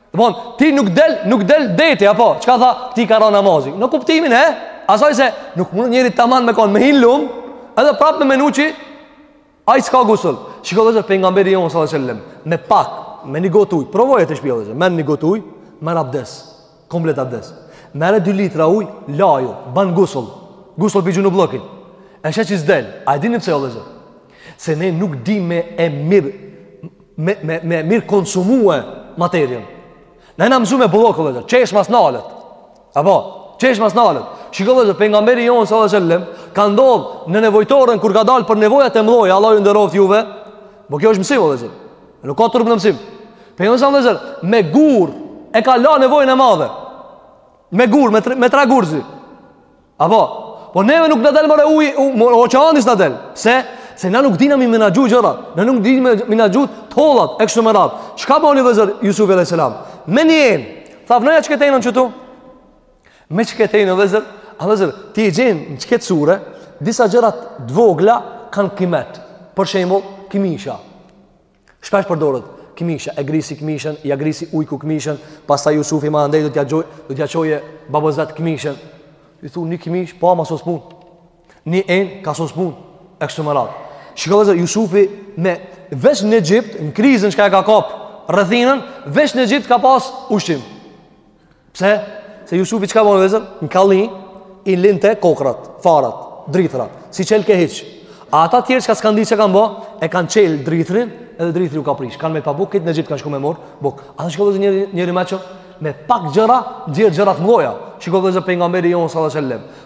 S2: Dhe po, ty nuk t'del, nuk t'del deti, apo, çka tha, këtij i ka ra namazi. Në kuptimin e asaj se, nuk mund njeri taman me konë, me hi në lumë, edhe prapë me menu që, Ai s'ka gusul. Shiko vëllezër pejgamberi jon sallallahu alajhi wasallam me pak, me një gotë ujë. Provoje te shpia vëllezër. Me një gotë ujë, merr abdes. Komplet abdes. Merri 2 litra ujë, laju, bën gusul. Gusul pi gjunu bllokit. E sheh qi s'del. A e dini pse o vëllezër? Se ne nuk dimë me e mirë me me me mirë konsumue materien. Na jena mësu me bollëk vëllezër. Çeshma s'nalet. Apo, çeshma s'nalet. Shiko vëllezër pejgamberi jon sallallahu alajhi wasallam ka ndodh në nevojtoren kur ka dal për nevojat e mëdha, Allahu nderoft juve. Po kjo është mësim vëllezër. Nuk ka turp në mësim. Pejgamberi sallallahu alajhi wasallam me gur e ka la nevojën e madhe. Me gur, me me tre gurzi. Apo, po neve nuk na del more uji, oqeani s'na del. Se se na nuk dina mi menaxhu gjërat, na nuk dina mi menaxhu t'hollat e kështu me radhë. Çka boni vëllezër Yusuf alayhis salam? Me një Tha vnoja qëkëtë enën qëtu. Me qëkëtë enën vëllezër, a vëllezër, ti e gjen në qëkëtë sure, disa gjëra t'vogla kanë kimet. Për shembull, kmisha. Shpesh përdoret kmisha, e grisi kmishën, ja grisi ujku kmishën, pastaj Jusufi më andej do t'ja çoj, do t'ja çojë babës vet kmishën. I thu një kmishë, po ama sos punë. Një enë ka sos punë e kështu me radhë. Shiko se Jusufi me veç në Egjipt, në krizën çka e ka kap rrethinën, veç në Egjipt ka pas ushqim. Pse? Se Jusufi çka bën vëllezër? Në kalli i linte kokrrat, farat, drithrat, s'i çelke hiç. A ata tjerë që s'kan ditë çka kanë bë, e kanë çel drithrin, edhe drithri u ka prish. Kan met pa bukë, krejt në Egjipt kanë shku me marrë bukë. A shiko vëllezër, njeri, njeri i mençur, me pak gjëra, nxjerr gjëra të mëdha. Shiko vëllezër pejgamberi jon sallallahu alajhi wasallam.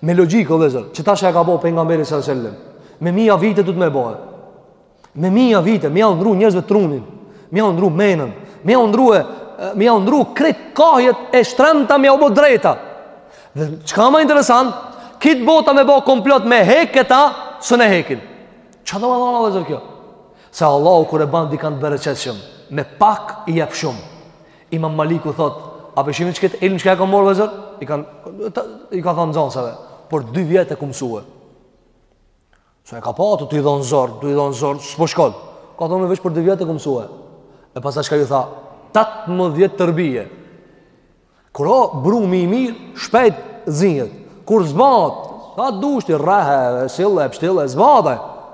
S2: Me logjikë, vëllezër, qëta çka e ka bo pejgamberi sallallahu alajhi wasallam. Me mija vite duhet me u bo, he. Me mija vite, me jau ndrru njerëzve trunin, me jau ndrru menën, me ja ndrru e me jau ndrru krejt kahjet e shtremta me jau bo drejta. Dhe çka ma interesant, krejt bota me bo komplot me hek këta, s'un e hekin. Çka do me thonë vëllezër kjo? Se Allahu kur e bën dikan t'bereqetshëm, me pak i jep shumë. Imam Maliku thot, a po shihni qëkët ilm çka e kam marrë vllazër? I kanë i ka thon nxënësave, për 2 vjet e kum msue. Se e ka pa ata tu i dhon zor, tu i dhon zor, s'po shkon. Ka thonë veç për 2 vjet e kum msue. E pastaj çka ju tha? 18 terbije. Kur o brumi i mirë, shpejt zihet. Kur s'bahet, të dush ti rrahe, sille, pështille, s'bahet.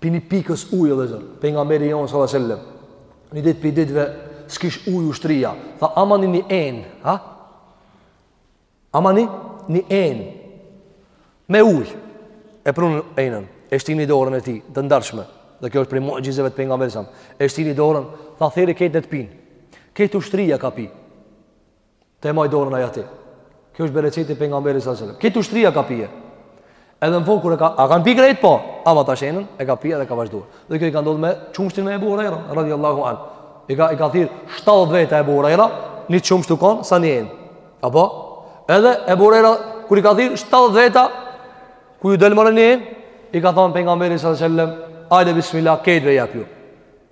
S2: Prej ni pikës ujë vllazër. Pejgamberi jonë sallallahu alejhi ve selem. Një ditë prej ditëve s'kish ujë ushtria. Tha amani një enë. Ha? Amani një enë. Me ujë. E prunë enën. E shtini dorën e tij të ndershme. Dhe kjo është prej muxhizeve të Pejgamberit alejhi selam. E shtini dorën. Tha thirri krejt le të pinë. Krejt ushtria ka pi. Tu e majtë dorën aj aty. Kjo është bereqeti Pejgamberit alejhi selam. Krejt ushtria ka pi. Edhe në fund, kur e ka, a kanë pi krejt po, ama tash enën, e ka pi aj dhe ka vazhduar. Dhe kjo i ka ndodhë me qumështin me Ebu Hurejra, radijallahu anhu. I ka, i ka thirrë 70 veta Ebu Hurejra, një qumësht u kanë, sa një enë. Apo? Edhe Ebu Hurejra, kur i ka thirrë 70 veta, ku ju del more një enë, i ka thonë Pejgamberi alejhi selam, hajde bismillah, krejtve jepju.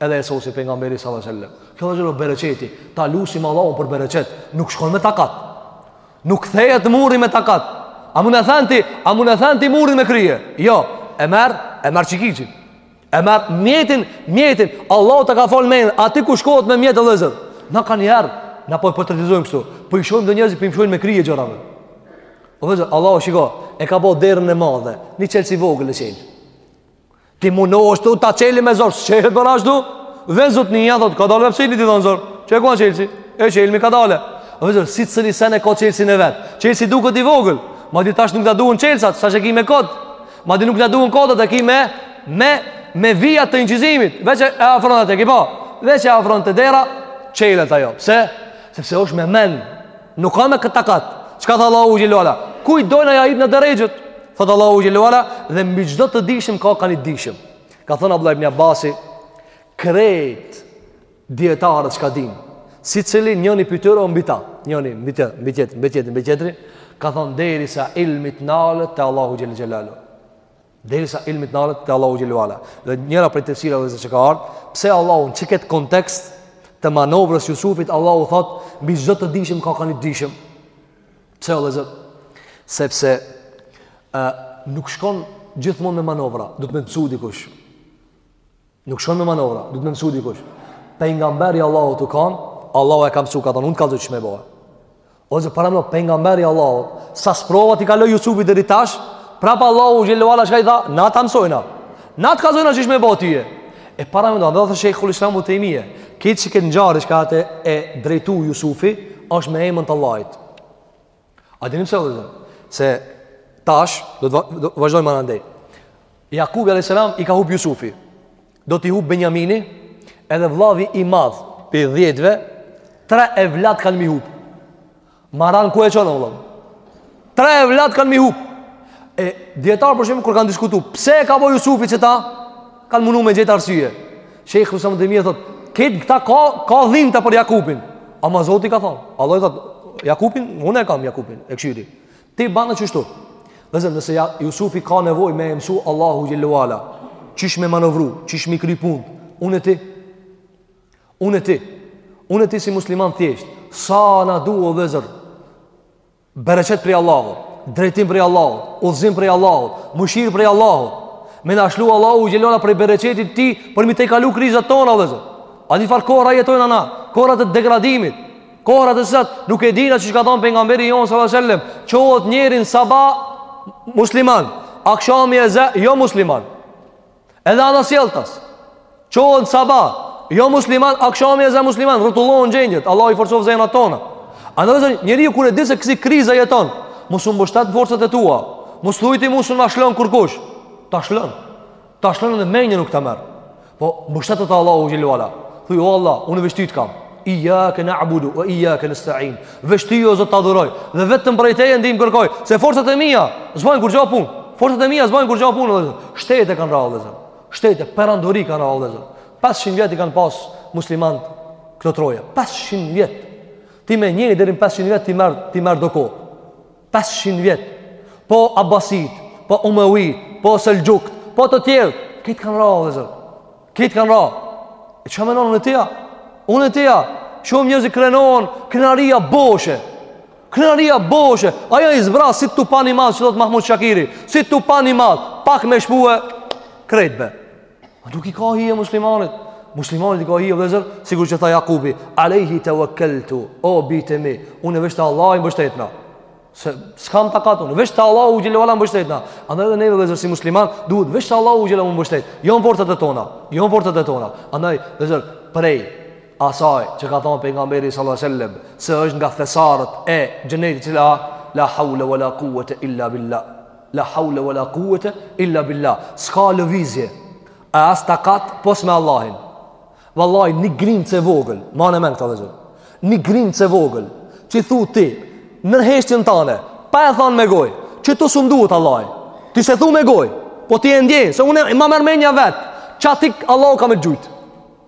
S2: Edhe e sosi pejgamberi sallallahu alajhi wasallam. Kjo është bereqeti. Ta lusim Allahun për bereqet. Nuk shkon me takat. Nuk thehet muri me takat. A mund e then ti, a mund e then ti murin me krye? Jo, e merr, e merr çekiçin. E merr mjetin, mjetin. Allahu ta ka fal me atë ku shkohet me mjet vllazër. Na kanëherë, na po portretizojmë kështu. Po i shohim do njerëz po i bin me krye gjërave. Vllazër, Allahu shiko, e ka bërë derën e madhe. Ni çelës i vogël e çel. Ti mundohesh tu ta çelë me zor, s'çelet për ashtu, dhe zotnia thotë kadalë more pse ti i dhon zor, qe ku o çelësi, e çel me kadalë. A vllazër, secili sen e ka çelësin e vet, çelësi duket i vogël, madje tash nuk na duhen çelësat, tash e ki me kod, madje nuk na duhen kodat, e ki me, me, me vijat të incizimit, veç e afron atë, e ki pa, veç e afron te dera, çelet ajo, pse? Sepse është me men, Nuk ka me këtë takat. Çka tha Allahu xhele ue ala? Kuj dojna i japim na derexhet? Thotë Allahu xhele ue ala dhe mbi çdo të dijshëm ka ka një dijshëm. Ka thënë Abdullah ibn Abbasi, krejt dijetarët çka dinë, secili njëni prej tyre o mbi ta, njëni mbi të, mbi tjetrin, mbi tjetrin, mbi tjetrin, ka thënë derisa ilmi të nalet te Allahu xhele ue ala. derisa ilmi të nalet te Allahu xhele ue ala. Dhe njëra prej tefsireve vllazër që ka ardhë, pse Allahu në qëkët kontekst të manovrës Jusufit, Allahu thot, mbi çdo të dijshëm ka ka një të dijshëm. Pse o vllazër? Sepse uh, nuk shkon gjithmonë me manovra, duhet me të msu dikush. Nuk shkon me manovra, duhet me mësu dikush. Pejgamberi Allahut tu kanë, Allahu e ka mësu ka thonë, unë të kallzoj qysh me bo. O e paramendo pejgamberi Allahut, sa sprovat i kaloi Jusufi deri tash, prap Allahu xhele ue ala çka i tha, na ta mësojna. Na të kallzojna qysh me bo ti. E paramendo thotë Shejhul Islam ibnu Tejmije, këtë që kanë ngjarë çka atë e drejtu Jusufi, është me emën të Allahut. A dini pse vëllazër? Se tash do të vazhdojmë më andej. Jakubi alejhi selam i ka hup Jusufi. Do t'i hup Benjamini, edhe vllavi i madh pej 10-ve, tre evlat kanë m'i hup. Maran ku e çon vëllazër? Tre evlat kanë m'i hup. E dijetarët për shembull kur kanë diskutu, pse e ka bo Jusufi qeta? Kanë munu me gjetë arsye. Shejhul Islam ibn Tejmije thot, këtë këta ka, ka dhimta për Jakubin. Ama Zoti ka thonë, Allahu i thot, Jakubin, unë e kam Jakubin, e kshyri. Ti bane qështu. Vëllezër, nëse Jusufi ka nevoj me e msu Allahu xhele ue ala, qysh me manovru, qysh me kry pun, unë e ti, unë e ti, unë e ti si musliman thjesht, sa na duhet vëllezër, Bereqet prej Allahut, drejtim prej Allahut, udhëzim prej Allahut, mëshirë prej Allahut. Me na shlu Allahu xhele ue ala prej bereqetit t'tij për me i tejkalu krizat tona vëllezër. A di çfarë kohëra jetojmë na, kohëra të degradimit, kohëra të cilat, nuk e dina siç ka thonë pejgamberi jonë sallallahu alejhi ue selem, çohet njeri n'saba musliman, akshami e zë, jo musliman. Edhe anasjelltas. Çohen saba, jo musliman, akshami e zë musliman, rrotullohen gjendjet. Allahu i forcoftë zemrat tona. Andaj vëllezër njeriu kur e di se kësi kriza jeton, mos u mbështet n'forcat e tua. Mos thuj ti mos u na shlon kurkush. Ta shlon. Ta shlon edhe mendje nuk ta merr. Po mbështetu te Allahu xhele ue ala. Thuaj o Allah, unë veç ty të kam. Iyyaka na'budu wa iyyaka nasta'in. Veç ty o Zot të adhuroj dhe vetëm prej teje ndihmë kërkoj, se forcat e mia s'bajnë kurgja punë. Forcat e mia s'bajnë kurgja punë, vëllezër. Shtete kanë ra, vëllezër. Shtete perandori kanë ra, vëllezër. 500 vjet i kanë pas muslimant këto troje. 500 vjet. Ti me njeh deri në 500 vjet t'merr t'merr do kohë. 500 vjet. Po Abasitë, po Umevitë, po Selxhukët, po të tjerë, krejt kanë ra vëllezër. Krejt kanë ra. E çka menon unë e ti a? Unë e ti a, shumë njerëz krenohen, krenaria boshe. Krenaria boshe. Ajo e zbrazt si tupan i madh, thotë Mahmud Shakiri. Si tupan i madh, pak me shpue krejt bje. A nuk i ka hije muslimanit? Muslimanit i ka hije vëllezër, sikur që tha Jakubi, alejhi tevekkeltu, o bijtë e mi, unë veç te Allahu mbështetna. Se s'kam takat unë, veç te Allahu xhele ue ala mbështetna. Andaj edhe neve vëllezër si musliman, duhet veç te Allahu xhele ue ala m'u mbështet. Jo në forcat e tona, jo në forcat e tona. Andaj vëllezër, prej, asaj që ka thonë pejgamberi sallallahu alejhi ue selem, se është nga thesarët e xhenetit, cila, la haule ue la kuvete illa billah. La haule wa la kuvete illa billah S'ka lëvizje E as takat pos me Allahin Vallahi një grimë t'vogël Mane n'men këta dhe zërë Një grimë t'vogël Që i thu ti Në heshtjen tane Pa e than me goj Që ty s'um duhet Allahi Ti s'e thu me goj Po ti e ndjen Se une ma merr menja vet Qaty Allahu ka me gjujt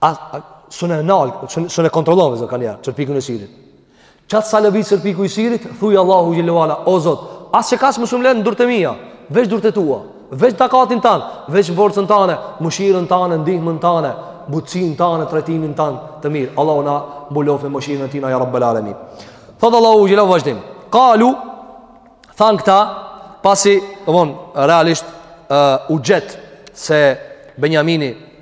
S2: A, a s'un e nal, s'un e kontrollon, kanjerë, qerpikun e syrit. Qat sa lëviz qerpiku i syrit, thuj Allahu xhele ve ala, o Zot, as qekaq mos më len në durt e mia, veç durt e tua, veç takatin tan, veç forcën tane, mëshirën tane, ndihmën tane, butësinë tane, trajtimin tan të mirë. Allahu na mbuloftë me mëshirën e tina, ja rabbel alemin. Thotë Allahu xhele ve ala vazhdim, kalu, thanë këta, pasi, të vonë, realisht, uh, u gjet se Benjamini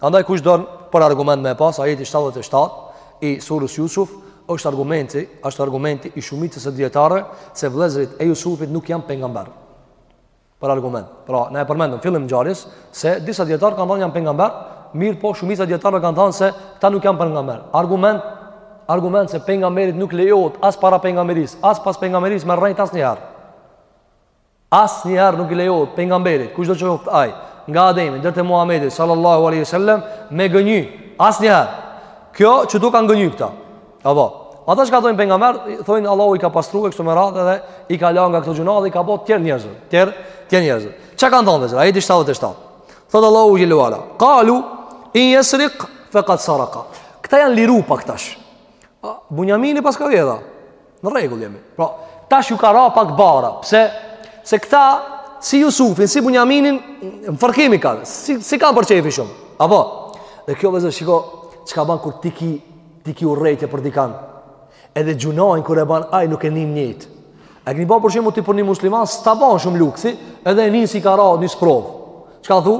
S2: Andaj kush don për argument me pas ajeti 77 i surës Jusuf është argumenti, është argumenti i shumicës së dijetarëve se vëllezërit e Jusufit nuk janë pejgamber. Për argument. Pra, ne e përmendëm fillim t'ngjarjes se disa dijetarë kanë thënë janë pejgamber, mirëpo shumica e dijetarëve kanë thënë se këta nuk janë pejgamber. Argument argument se pejgamberit nuk lejohet as para pejgamberisë, as pas pejgamberisë me rrejt asnjëherë. Asnjëherë nuk i lejohet pejgamberit, kushdo që qoftë ai, nga Ademi deri te Muhamedi sallallahu alaihi wasallam me gënjy. Asnjëherë. Kjo që do kanë gënjy këta. Apo, ata çka thonë pejgamber, thonë Allahu i ka pastruar këta me radhë dhe i ka la nga këto gjynahe dhe i ka bërë të tjerë njerëz. Të tjerë, të tjerë njerëz. Çka kanë thonë vezra? Ajeti 77. Thot Allahu xhele ve ala. Qalu in yasriq faqad saraqa. Këta janë liru pak tash. Bunjamini paska vjedh a. Në rregull jemi. Po, tash ju ka ra pak barra. Pse? Se këta si Jusufin, si Bunjaminin, në fërkimi kanë, s'i, s'i kanë për qefi shumë. Apo? Dhe kjo vllezër, shiko, çka ban kur ti ki, ti ki urrejtje për dikan. Edhe gjynahin kur e ban, aj nuk e nin njëtë. E keni ba për shembull ti për një musliman, s'ta ban shumë lukthi, edhe e nin se i ka ra një sprovë. Çka thu?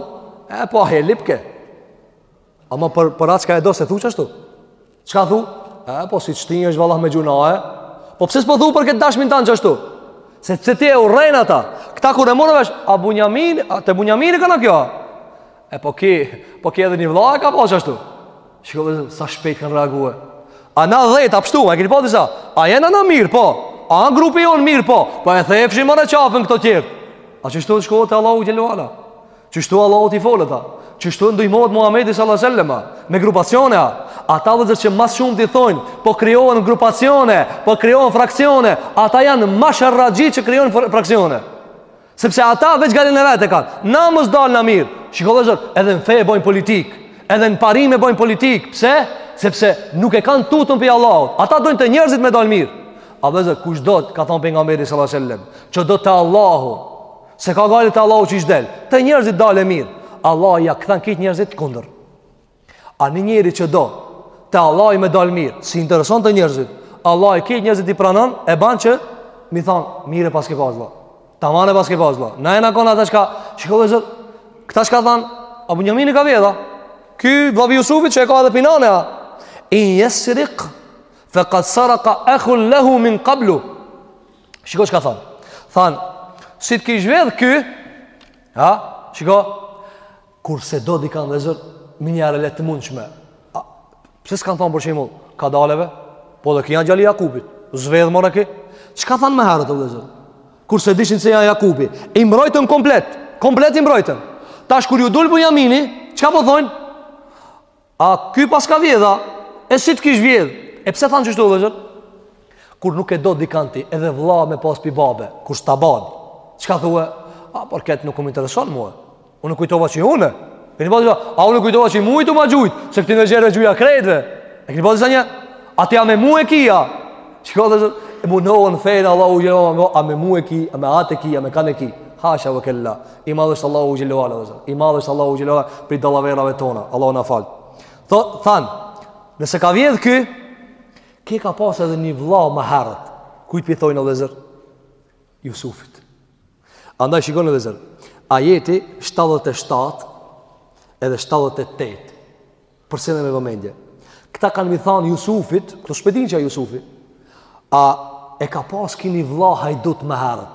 S2: E, po, he, lypke. Ama për për atë çka e do s'e thu qashtu. Çka thu? E po si çtinj është vallah me gjynahe. Po pse s'po thu për këtë dashmin tan qashtu? Sepse ti e urren ata? Kta kur e morën vesh a bunjamin, a te bunjamin e kanë kjo. E po ki, po ki edhe një vëlla ka pas ashtu. Shikoj sa shpejt kanë reaguar. A na dhe ta pshtu, a keni pa disa? A janë na mirë po? A grupi jon mirë po? Po e thefshin më në qafën këto tjerë. A qeshtu thotë Allahu xhele ve ala? Qështu Allahut i folet a Qështu ndihmohet Muhammedi sallallahu alaihi wasallam Me grupacione a Ata vllezër që mas shumë t'i thonë Po krijohen grupacione Po krijohen fraksione Ata janë ma sherrxhi që krijojnë fraksione Sepse ata veç gajlen e vet e kanë Na mos dalë na mirë Shiko vllezër edhe në fe e bojnë politikë Edhe në parime bojnë politikë Pse? Sepse nuk e kanë tutën prej Allahut Ata dojnë te njerëzit me dalë mirë A vllezër kushdo ka thonë Pejgamberi sallallahu alaihi wasallam Që do te Allahu S'e ka gajle te Allahu qysh del Te njerëzit dale mirë Allahu ja kthen krejt njerëzit kundër A një njeri që do Te Allahu me dal mirë S'i intereson te njerëzit Allahu krejt njerëzit i pranon E ban që M'i than mirë e paske pas vlla Taman e paske pas vlla Na jena kon ata shka Shiko vllezër Këta çka than A Bunjamini ka vjedh a Ky vllavi Jusufit që e ka edhe pi nane a In jesrik Fe kad sereka ehun lehu min kablu Shiko çka than. Than, si të kish vjedh ky? Ha? Shiko. Kur s'e do dikan vllezër menjëherë e le të mundshme. Pse s'kan thon për shembull, kadale ve? Po edhe ky a djali Jakubit. S'vjedh more ky. Çka than më herët o vllezër? Kur s'e dishin se jan Jakubi, i mbrojtën komplet. Komplet i mbrojtën. Tash kur ju dul Bunjamini, çka po thonë? A ky paska vjedh a? E si të kish vjedh? E pse thanë qështu, vllezër? Kur nuk e do dikan ti, edhe vlla me pas pi babe, kur s'ta ban, çka thue? A, por ketë nuk më intereson mua. Unë kujtova që ai une. E një pasë, a unë kujtova që ai mu ësht tu ma gjujtë, se këti në gjerë e gjuja krejtëve. E një pasë, një, a ti a me mu e kia? Shiko vllezër? E munohen fenë, Allahu xhelle, a me mu e ki, a me atë e ki, a me kanë e ki. Hasha vë kella. I madh është Allahu xhelle ve ala vllezër. I madh është Allahu xhelle ve ala prej dallaverave tona. Allahu na fal. Tho than, nëse ka vjedh ky, ky e ka pas edhe një vëlla më herët. Kujt pi thojnë a vllezër Jusufit. Andaj shikone vllezër Ajeti 77 edhe 78. Përcillne me vëmendje? Këta kanë mi thanë Jusufit, këta s'pe din që a Jusufi, a e ka pas ky ni vlla hajdut më herët.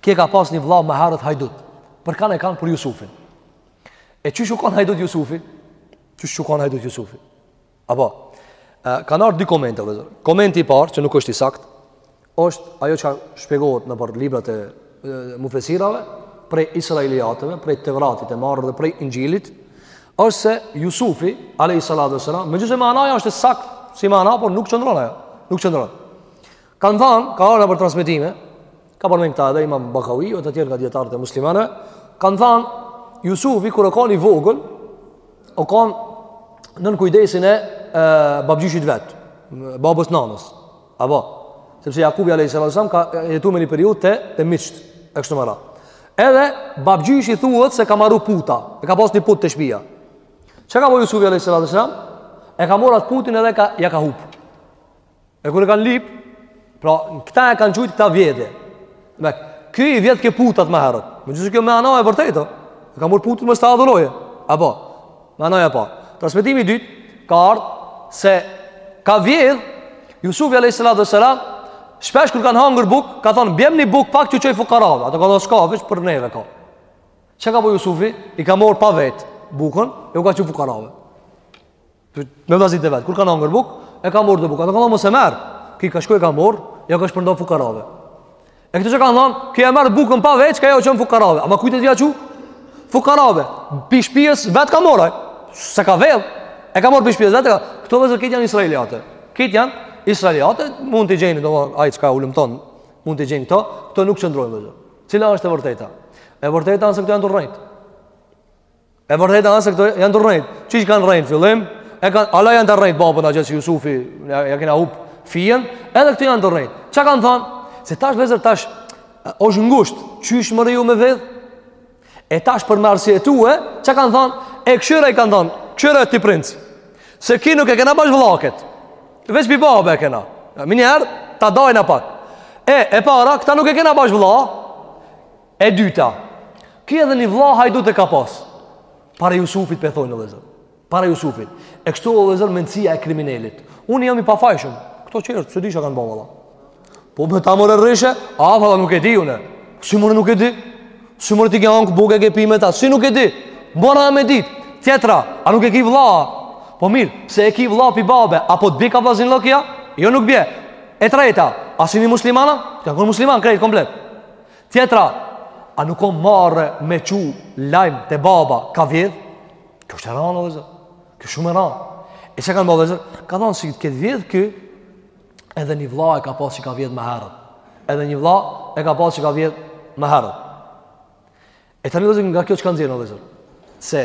S2: Ky e ka pas një vlla më herët hajdut Për kanë e kanë për Jusufin E qysh u kon hajdut Jusufi? Qysh u kon hajdut Jusufi? Apo, kanë ardh dy komente vllezër Komenti i parë, që nuk është i sakt është ajo që shpjegohet nëpër librat e, e mufesirave Prej Israeliatëve, prej Tevratit e marrë dhe prej Ingjilit është se Jusufi, a.s. Megjithëse manaja është e sakt si mana, por nuk qëndron ajo Nuk qëndron Kanë thënë, ka ardhur prej transmetimeve, ka përmend këta edhe Imam Begaviu dhe të tjerë nga dietarët e muslimanëve, kanë thënë Jusufi kur ka qenë i vogël, o kanë nën kujdesin e, e babgjishit vet, babës nanës. Apo, sepse Jakubi alayhis salam ka jetuar me një periudhë te të miçt, e kështu me radhë. Edhe babgjishi thuhet se ka adhuru puta, e ka pasur një put te shtëpia. Çka ka bo Jusufi alayhis salam? E ka marrë atë putin edhe ka ja ka hup. E kur e kanë lyp, pra këta e kanë qujt këta vjedhje. Se ky i vjedh ka putat më herët. Megjithëse kjo me qenë e vërtetë. E ka marrë putën mos ta adhurojë. Apo. Me ana e pa. Transmetimi i dytë ka ardhur se ka vjedh Jusufi alayhis salam shpesh kur kanë hangër buk, ka thonë bjeni buk pak t'i çoj fukarave. Ata thanë s'ka veç për neve ka. Çka ka bo Jusufi? I ka marr pa vet bukën e u ka çu fukarave. Me vllaznit dhe vetë, kur kanë hangër buk, e ka marrë edhe bukën, dhe thanë mos e merr, ky ka shku e ka marrë, jau ka shpërnda fukarave. E këtë që kanë thanë ky e merr bukën pa vet, jau çon fukarave, ama kujt po ja çon? Fukarave, prej pjesës vet ka marrë, s'e ka vjedhë, e ka marrë prej pjesës vet, këto vllezër këto janë israiliate, këto janë israiliate, mund të gjeni, domethënë ai që hulumton, mund të gjeni këto, këto nuk qëndrojnë vllezër. Cila është e vërteta? E vërteta është se këta janë tu rrejt. E vërteta është se këta janë tu rrejt Qysh kanë rrejt n'fillim e kanë, Hala janë tu rrejt babën gja se Jusufi Ja, ja kena hup fijen Edhe këtu janë tu rrejt Ça kanë thonë? Se tash vllezër tash është ngusht Qysh mërrijti me vedh E tash për me arsyetu e Ça kanë thonë? E kqyre i kanë thonë Kqyre ti princ Se ky nuk e kena bash vëlla këtë Veç pi babe e kena Menjëherë ta dajna pak E, e para, këta nuk e kena bash vëlla E dyta, ky edhe një vla hajdut e ka pas. Para Jusufit po thonë vëllazër. Para Jusufit. E kështu vëllazër mendësia e kriminelit. Unë jam i pafajshëm. Kta tjerët, s'e di çka kanë bë valla. Po me ta more rrishe, a valla nuk e di unë. Si more nuk e di? Si more ti ke hangër bukë e ke pi me ta? Si nuk e di? More me dit. Tjetra, a nuk e ki vla? Po mirë, pse e ki vla pi babe, apo të bje ky vllaznillëku? Jo nuk bje. E treta, a s'jeni muslimana? Të ka kon musliman, krejt, komplet. Tjetra, a nuk o marre me çu lajm te baba ka vjedh? Kjo është e ranë, vllezër. Kjo shumë e ranë. E çka kanë bërë, vllezër? Ka thonë, se të ketë vjedh ky, edhe një vla e ka pas që ka vjedh më herët. Edhe një vla e ka pas që ka vjedh më herët. E tani vllezër, nga kjo çka nxjerrim, vllezër? Se,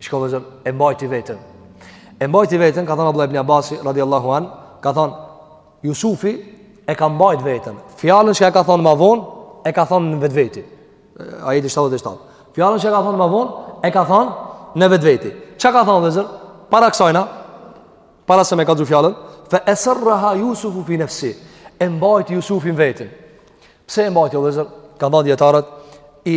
S2: Shiko vllezër, e mbajti n'veten. E mbajti n'veten, ka thonë Abdullah ibn Abasi, radiallahu anhu, ka thonë, Jusufi e ka mbajt n'veten. Fjalën që e ka thonë ma vonë, e ka thonë në vetveti. Ajeti 77. Fjalën që e ka thonë ma vonë, e ka thonë në vetveti. Çka thonë vllezër? Para kësajna, para se me kallzu fjalën, fe eserreha Jusufu fi nefsi, e mbajti Jusufi n'veten. Pse e mbajti o vllezër? Kanë thonë dijetarët, i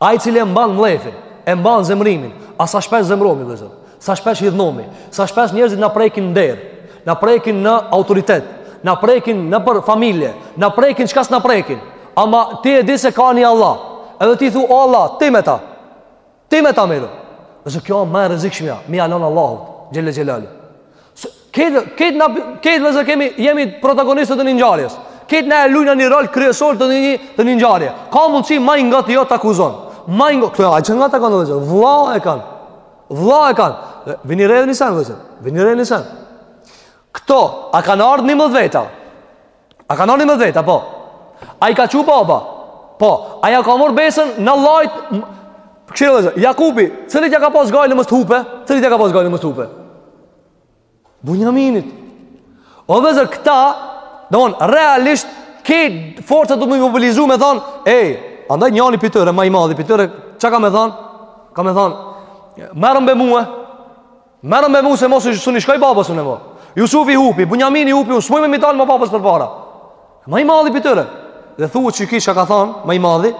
S2: Ai cili e mban mllefin, e mban zemrimin, a sa shpesh zemromi, vllezër, sa shpesh hidhnomi, sa shpesh njerëzit na prekin n'nder, na prekin në autoritet, na prekin nëpër familje, na prekin çka s'na prekin, ama ti e di se ka një Allah, edhe ti thu, o Allah, ti me ta, ti me ta merru, vllezër, kjo a ma e rrezikshmja, me ia lon Allahut, xhele xhelali, Krejt, krejt na krejt vllezër kemi jemi protagonistë të një ngjarjes. Krejt na e luajmë një rol kryesor të një të një ngjarje. Ka mundsi ma i ngati yt të akuzon. Ma ngat këta ai çan ngat e kanë vllezër. Vlla e kanë. Vlla e kanë. Vini re një sen vllezër. Vini re një sen. Këta a kanë ardhur njëmbdhet veta. A kanë ardhur njëmbdhet veta po. A i ka çu baba. Po, a ja ka marr besën në Allahit. Kqyre vllezër. Jakubi, cilit ja ka pas gajlen mos hupë? Cilit ja ka pas gajlen mos hupë? Bunjaminit. O vllezër, këta, domethon, realisht, krejt forcat dun m'i mobilizu me thonë, ej, andaj njani prej tyre, ma i madhi prej tyre, ça ka me thonë? Ka me thonë, merrëm be mue, merrëm be mue se mos s'un i shkoj babës unë mo. Jusufi hupi, Bunjamini hupi, unë s'muj me i dal ma babës përpara. Ma i madhi prej tyre Dhe thuhet qiky ça ka thonë Ma i madhi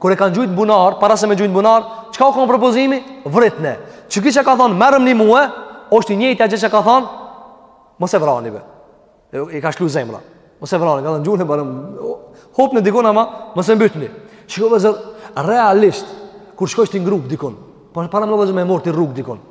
S2: Kur e kanë gjujt në bunar Para se me gjujt në bunar Çka u konë propozimi? Vritne Qiky ça ka thonë Merrmni mue është i njëjti ai që ka thonë Mos e vrani be I ka shlu zemra Mos e vrani Ka thonë gjune n'bunar Hupne dikun ama Mos e mbytni Shiko vllezër Realisht Kur shkojsh ti në grup dikun Paramendo vllezër me marr ti rrugë dikun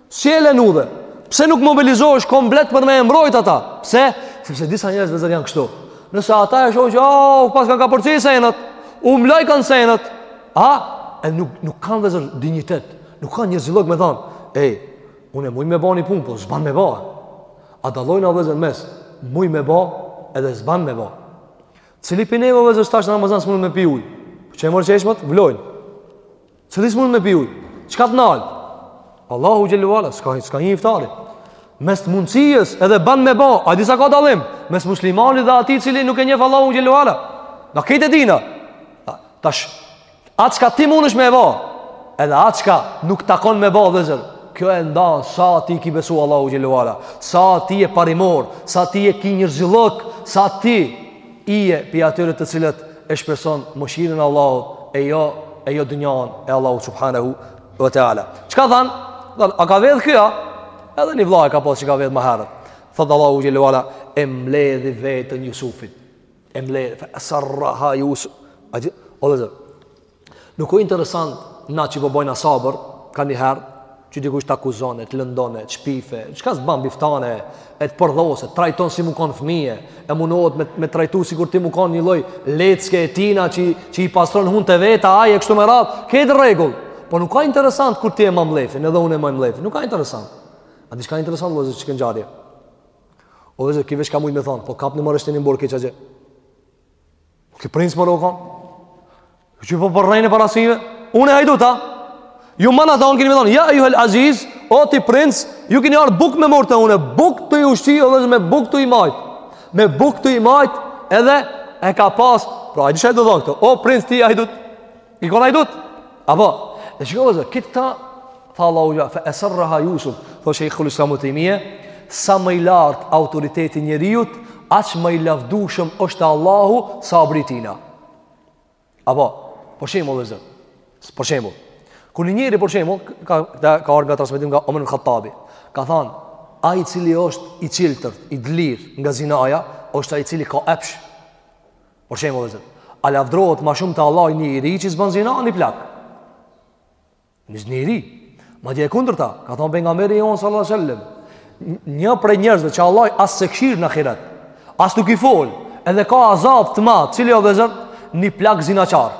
S2: S'e len në udhë. Pse nuk mobilizohesh komplet për me e mbrojt ata? Pse? Sepse disa njerëz vllezër janë kështu. Nëse ata e shohin që oh, paskan kapërcy senet, u mlojkan senet. A? E nuk nuk kanë vllezër dinjitet. Nuk kanë njerëzillok me thon. Ej, unë muj me ba ni punë, po s'ban me ba. A dallojna vllezër mes Muj me ba edhe s'ban me ba. Cili pi neve vllezër tash në Ramazan s'mund me pi ujë. Po qe mor çeshmet, vlojnë. Cili s'mund me pi ujë? Çka të nal? Allahu xhelle ue ala, s'ka, s'ka hi iftari. Mes mundësisë edhe ban me ba, a di sa ka dallim, mes muslimanit dhe atij cili nuk e njef Allahun xhelle ue ala. Na krejt e dina. Tash, atë çka ti mundesh me ba, edhe atë çka nuk t'takon me ba vllezër, kjo e ndan sa ti i ki besu Allahut xhelle ue ala, sa ti je parimor, sa ti e ki njerzillëk, sa ti Ije pi atyre të cilët e shpreson mëshirën e Allahut e jo e jo dynjan e Allahut subhanahu wa taala. Çka than? Than, a ka vedh ky, a? Edhe një vëlla e ka pas që ka vedh më herët. Thot Allahu xhel-le ve ala e mbledhi veten Jusufi. E mbledhi fe eserreha Jusuf. Atë Allahu Nuk o interesant na që po bojna sabër, kanjëherë, që dikush të akuzon e, të lëndon e, të shpif e, çka s'ban biftan e, e të përdhos e, t'trajton si mu konë fëmijë e, munohet me, me t'trajtu sikur ti mu konë një lloj lecke e tina që, që i pastron huntë e veta, ai e kështu me radhë, këtë rregull, po nuk ka interesant kur ti e man mllefin, edhe unë e maj mllefin, nuk ka interesant. A di çka interesant, vllezër, n'qikët ngjarje? O vllezër, ky veç ka mujtë me thonë, po kapni more shtini n'burg keqa gjë. Ky princ more ka? Që po po e rrejnë para syve? Unë hajdut a? Ju mue tanë kini me thonë, ja ejjuhel aziz, o ti princ, ju kini ardh bukë me marrë te unë, bukë tu i ushqy, edhe me bukë tu i majtë, me bukë tu i majtë, edhe e ka pas, pra a di ça do thonë këto, o princ ti hajdut a? I konë hajdut? A po, e qe vllezër, këtë ta tha Allahu, tha, fe eserreha Jusuf, thotë shejhul islam Ibn Tejmije, sa më i lartë autoriteti i njeriut, aq më i lavdishëm është te Allahu sabri i tina. A po, për shembull, vllezër, për shembull, kur një njeri, për shembull, ka, ka, ka ardh nga transmetim nga Omer ibn Hattabi, ka thanë, ai i cili është i çiltër, i dlirë nga zinaja, është ai i cili ka epsh, Për shembull o vllezër, a lavdrohet ma shumë te Allahu një i ri që s'ban zina, një plak. Një zë një i ri. Madje e kundërta, ka thonë pejgamberi jonë salallahu alejhi ve selem, një prej njerëzve që Allahu as s'e kshir në ahiret, as nuk i fol, edhe ka azab të madh, cili o vllezër, një plak zinaqar.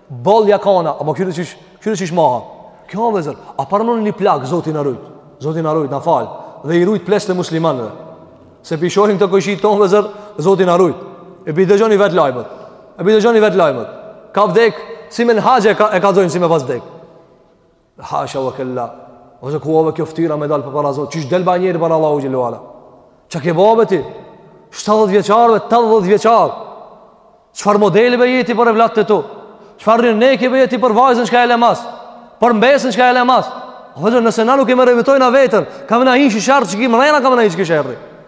S2: Boll ja kanë, apo kqyre qysh, kqyre qysh maha. Kjo o vllezër, a paramendon një plak Zoti na rujt. Zoti na rujt, na fal dhe i rujt pleqtë e muslimanëve. Se p'i shohim te kojshitë tonë vllezër, Zoti na rujt. E p'i dëgjoni vetë lajmet. E p'i dëgjoni vetë lajmet. Ka vdek, si me n'haxh e, ka, e kallxojmë si me pas vdek. Hasha wa kella. Ose ku o be kjo ftyra me dal përpara Zotit. Qysh del be njeri para Allahut xhel-le ve ala. Çka ke be ti? 70 vjeçar be, 80 vjeçar. Çfarë modeli be je ti për evlatët e tu? Çfarë yrneki be je ti për vajzën çka e le mas? Për mbesën çka e le mas? O, se nëse na nuk e meremetojmë na veten, ka me na hi sherri qiky mrena, ka me na hi ky sherr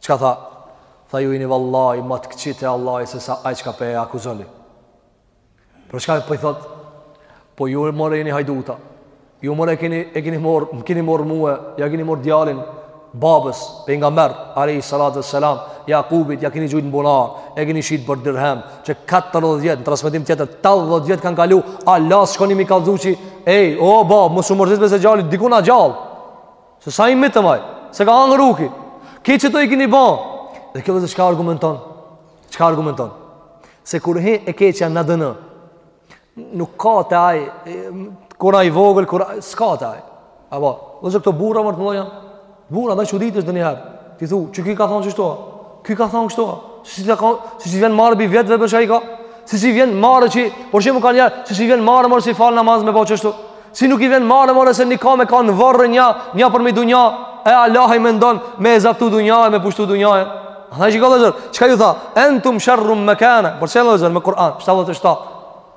S2: Çka tha? Tha ju jeni vallahi më të këqit e Allahi se sa ai çka po e akuzoni. Për çka po i thot? Po ju more jeni hajduta. Ju more keni e keni mor, më keni mor mua, ja keni mor djalin babës pejgamber alejhi salatu wesselam, Jakubit ja keni gjujt n'bunar, e keni shit për dirhem, që 40 vjet në transmetim tjetër 80 vjet kanë kalu, hala s'shkoni me i kallxu qi, ej, o bab, mos u mërzit më se djali yt dikun o gjallë. Se sa i mitë vaj, se ka hangër ujki. Këtë që të i kini ba. Dhe kjo vllezër çka argumenton? Çka argumenton? Se kur e keqja në dënë, nuk ka të aj, kur aj vogël, kur aj, s'ka të aj. Abo, vllezër këto burra more të mdhaj janë, burra dhe që ditë është dhe njëherë. Ti thu, që ky ka thonë qështu, ky ka thonë kështu, si s'i vjen marre pi vjetëve për çka i ka, si s'i vjen marre që, por që mu ka njerë, si s'i vjen marre more si fal namaz me bo qështu, si nuk i vjen marre more se një kamë e ka në vorr e një, një përmi dunja, e hala i mendon me e zaptu dunjanë me pushtu dunjanë. Andaj shikoni vllezër, çka ju tha, entum sherrun mekane, pra vllezër me Kur'an, 77,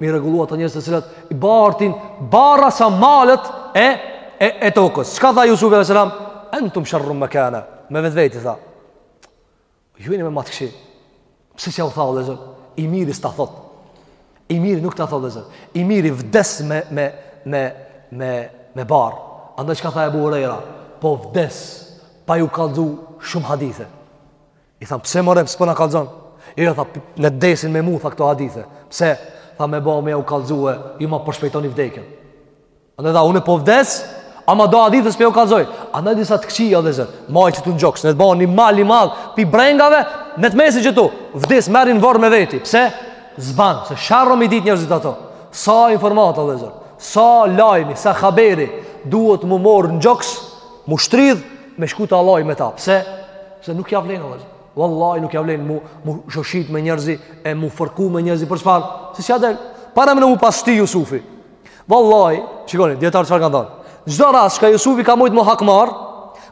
S2: Me i rregullu ata njerëz të cilat i bartin barra sa malet e e, e tokës. Çka tha Yusuf alayhis salam? Antum sharrun makana. Me vetvete tha. Ju jeni ma t'kqi. Pse s'ja u tha vllezër? I miri s'ta thot. I miri nuk ta thot vllezër. I miri vdes me me me me me barrë. Andaj çka tha Abu Huraira? Po vdes pa ju kallzu shumë hadithe. I thanë, pse more, pse s'po na kallzon? I jo, tha, ne t'desin me mu, tha këto hadithe. Pse? Tha, me bo, me jau kallzu, ju ma përshpejtoni vdekjen. Andaj tha, unë po vdes, ama do hadithe s'po jau kallzoj. Andaj disa të këqija, vllezër, maji qitu në gjoks, ne t'bon një mal i mal, pi brengave, ne t'mesin qitu, vdis, merri n'vorr me veti. Pse? S'ban, se haram me i dit njerzit ato. Sa informata, vllezër, sa lajmi, sa haberi, duhet mu morr në gjoks, mu shtrydh, me shku te Allahu me ta. Pse? Se nuk ja vlen, vllezër. Wallahi nuk ja vlen mu, mu shoshit me njerëzi e mu fërku me njerëzi për çfarë. Si që adel, paramendo me pas ti Jusufi. Wallahi, shikoni, dijetarët çfarë kanë thonë. Çdo rast çka Jusufi ka mujtë mu hakmarr,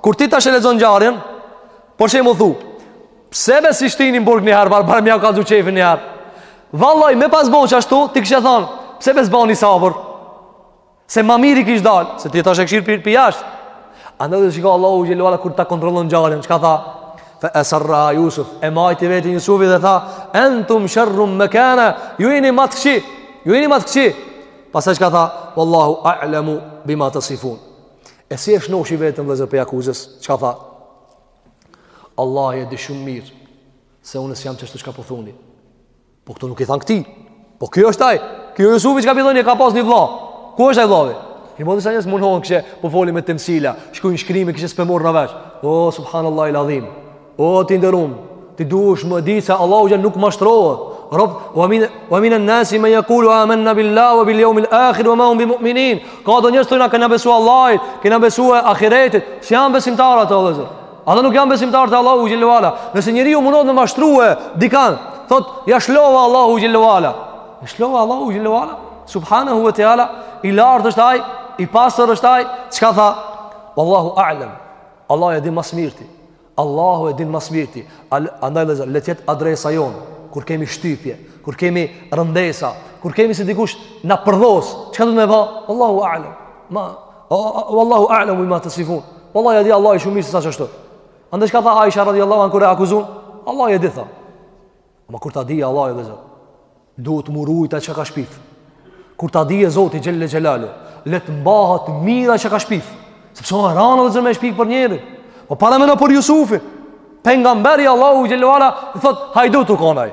S2: kur ti tash e lexon ngjarjen, por që i mu thu, pse be s'i shtini n'burg një herë, barë mja ka dhu qefi një herë. Wallahi, me pas bo qashtu, ti kishe thonë, pse be s'bani sabër, Se ma miri kish dal Se ti tash e kshir prej jasht Andaj shiko Allahu xhelle ve ala Kur ta kontrollon ngjarjen Çka tha Fe esarra Jusuf E majti veten Jusufi dhe tha Entum sherrun mekana Ju jeni ma t'kqi Ju jeni ma t'kqi Pastaj çka tha Wallahu a'lemu bima tesifun E si e shnoshi veten vllezër prej akuzës Çka tha Allahi e di shumë mirë Se unë s'jam qashtu çka po thuni Po këto nuk i thanë këti. Po ku është ai. Ky Jusufi çka po thoni e ka pas një vlla. Ku është ai vllavi? Edhe disa njerëz mundohen kishe po foli me temsila. Shkrujnë shkrime kishe s'pe morrin vesh. O, oh, subhanallah il adhim. O, oh, ti nderum. Ti duhesh me dit se Allahu xhelle nuk mashtrohet. Rob, wa min wa min an-nasi man yaqulu amanna billahi wa bil yawmil akhir wa ma hum bimu'minin. Ka do njerëz që na kena besu Allahit, kena besu ahiretit, s'janë besimtarë ata vëllezër. Ata nuk janë besimtarë te Allahu xhelle wa ala. Nëse njeriu munohet me mashtru dikan, thotë ja lshova Allahut xhelle wa ala. Ja lshova Allahut xhelle wa ala. Subhanahu wa taala, i lartë është ai, i pastër është ai, çka tha? Wallahu a'lam. Allahu e di më së miri. Allahu e di më së miri. Andaj vllezër, le të jetë adresa jonë kur kemi shtypje, kur kemi rëndesa, kur kemi se dikush na përdhos, çka do të me ba? Allahu a'lam. Ma Wallahu a'lam bima tasifun. Wallahi e di Allahu shumë mirë se s'a qashtu. Andaj çka tha Aisha radhiyallahu anha kur e akuzun? Allahu e di tha. Ama kur ta di Allahu vllezër, duhet m'u rujt ai çka ka shpif. Kur ta dije Zoti xhelle xhelalu, le të mbahet mirë ai çka ka shpif. Sepse o e ranë vllezër me shpif për njerin. Po parameno për Jusufin. Pejgamberi i Allahut xhelle wa ala i thot hajdut u kon aj.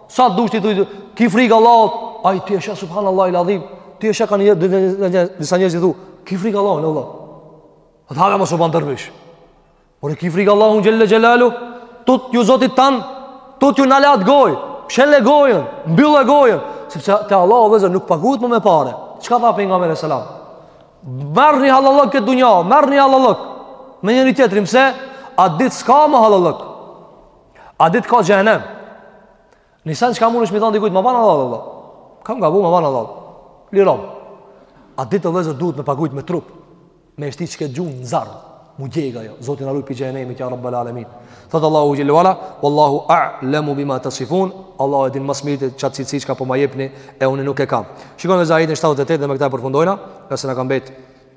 S2: Sa të dush ti thuj ki frikë Allahun, ai ti e sheh subhanallahil adhim, ti e sheh ka një disa njerëz i thu, ki frikë Allahun, Allah. Po tha mos u ban dervish. Por ki frikë Allahun xhelle xhelalu, tutju Zotit tan, tutju, nale atë gojë, mshele gojën, mbylle gojën, sepse te Allahu vllezër nuk paguhet më me pare. Çka tha Pejgamberi alejhi selam? Merrni hallallëk n'këtë dunja, merrni hallallëk me njëri-tjetrin, se atë ditë s'ka ma hallallëk, Atë ditë ka xhehnem. Ni sen çka mundesh mi thon dikujt, ma ban hallall. Kam gabu, ma ban hallall. Lirom. Atë ditë vllezër duhet me paguajt me trup. Me shti kët gjuhën në zjarr. M'u djeg ajo. Zoti na rujt pi xhehnemit ja Rabbul Alamin. Thot Allahu xhelle wa ala, wallahu a'lamu bima tasifun. Allah e din më së miri qat cilsi çka po ma jepni e unë nuk e kam. Shikojmë vllezër ajetin 78 dhe me këtë e përfundojna, nëse na ka mbet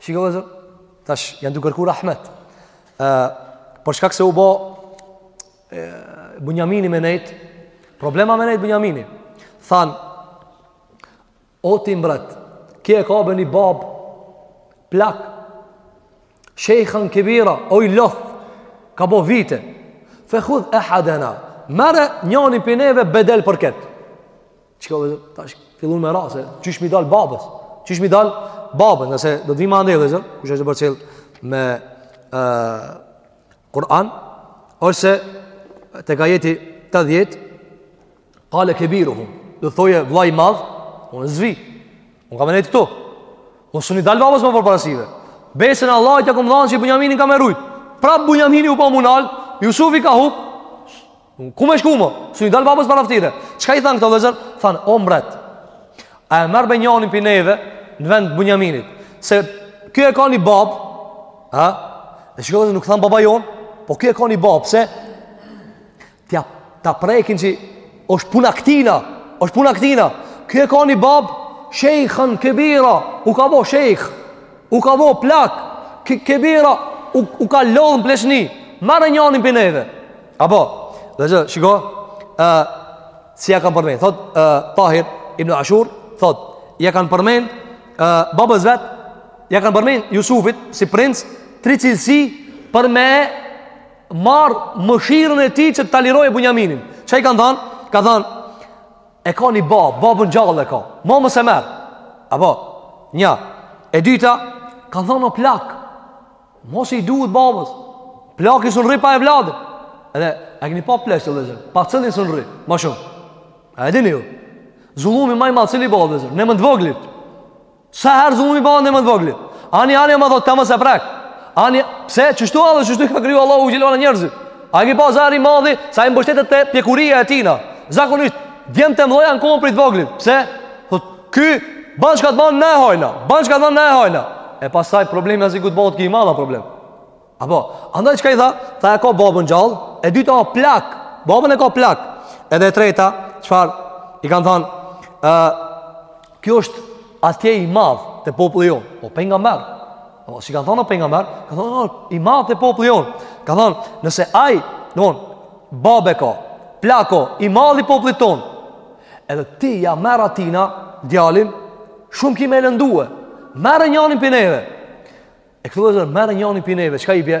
S2: Shikoni vllezër, tash janë duke kërku rahmet. Ë, për shkak se u bë Bunjamini me nejt, problem a me nejt Bunjamini. Than O ti mbret, ky e ka be një bab plak. Shejhan kebira, o i lodht, ka bë vite. Fe khudh ehadena, merre njanin pi neve bedel për ketë. Çka vllezër tash fillun me ra se qysh mi dal babës. Qysh mi dal babës, nëse do të vim andej vllezër, kush do përcjell me ë uh, Kur'an osht tek ajeti 80 qale kebiruhum do thoje vllai i madh unë s'vi unë kam me nejt këtu unë sun i dal babës ma përpara sive besën e Allahit ia kam dhanë qi Bunjaminin kam me rujt pra Bunjamini u ba m'u nal Jusufi ka hup Ku me shku ma? S'un i dal babës para ftyre. Çka i thanë këta vllezër? Thanë, o mbret, a e merr be njanin prej neve në vend Bunjaminit? Se kjo e ka një babë, ha? E shiko vllezër, nuk thanë baba jonë, po kjo e ka një babë, se tja, ta prekin që është puna këtina, është puna këtina. Kjo e ka një babë, shejhan kebira, u ka bo shejh, u ka bo plak, kebira, u, u ka lodh n'pleqni, merre njanin prej neve. Apo, dhe që, shiko, e, si ja kanë përmen, thot, e, Tahir ibn Ashur, thot, ja kanë përmen, e, babës vet, ja kanë përmen Jusufit, si princ, tri cilësi, për me marrë mëshirën e tij që ta lirojë Bunjaminin. Çka i kanë thanë? Kanë thanë, e ka një babë, babën gjallë e ka, ma mos e merr, apo, nja, e dyta, kanë thanë o plak, Mos i duhet babës. Plaki s'un rri pa evlad. Edhe e keni pa pleqtë, vllezër, pa cilin s'un rri ma shumë. A e dini ju? Zullumi ma i madh cili bëhet vllezër, ne më të voglit. Sa herë zullumi bëhet ne më të voglit. Ani ani më thotë mos e prek. Ani pse qështu edhe qështu ka kriju Allahu xhelal njerëzit. A e keni pa vllezër, i madhi, sa i mbështetet te pjekuria e tina. Zakonisht djemtë e mëdhaj janë kohën për të voglit. Pse? Thotë Ky ban çka të ban na e hajna, ban çka të ban na e hajna. E pastaj problemi as i kut bëhet ky i madh a problem. Apo, andaj çka i tha? Tha e ka babën gjallë, e dyta o plak. Babën e ka plak. Edhe e treta, çfarë i kanë thanë? Ë, uh, kjo është atje i madh te populli jonë, o pejgamber. Apo s'i kanë thanë pejgamber, kanë thanë o i madh te populli jonë. Kanë thanë, nëse ai, don, babë e ka, plak o, i madh i popullit tonë. Edhe ti ja merr atina djalin, shumë ki me e lëndue. Merre njanin prej neve. E këtu vllezër, merre njanin prej neve, çka i bie?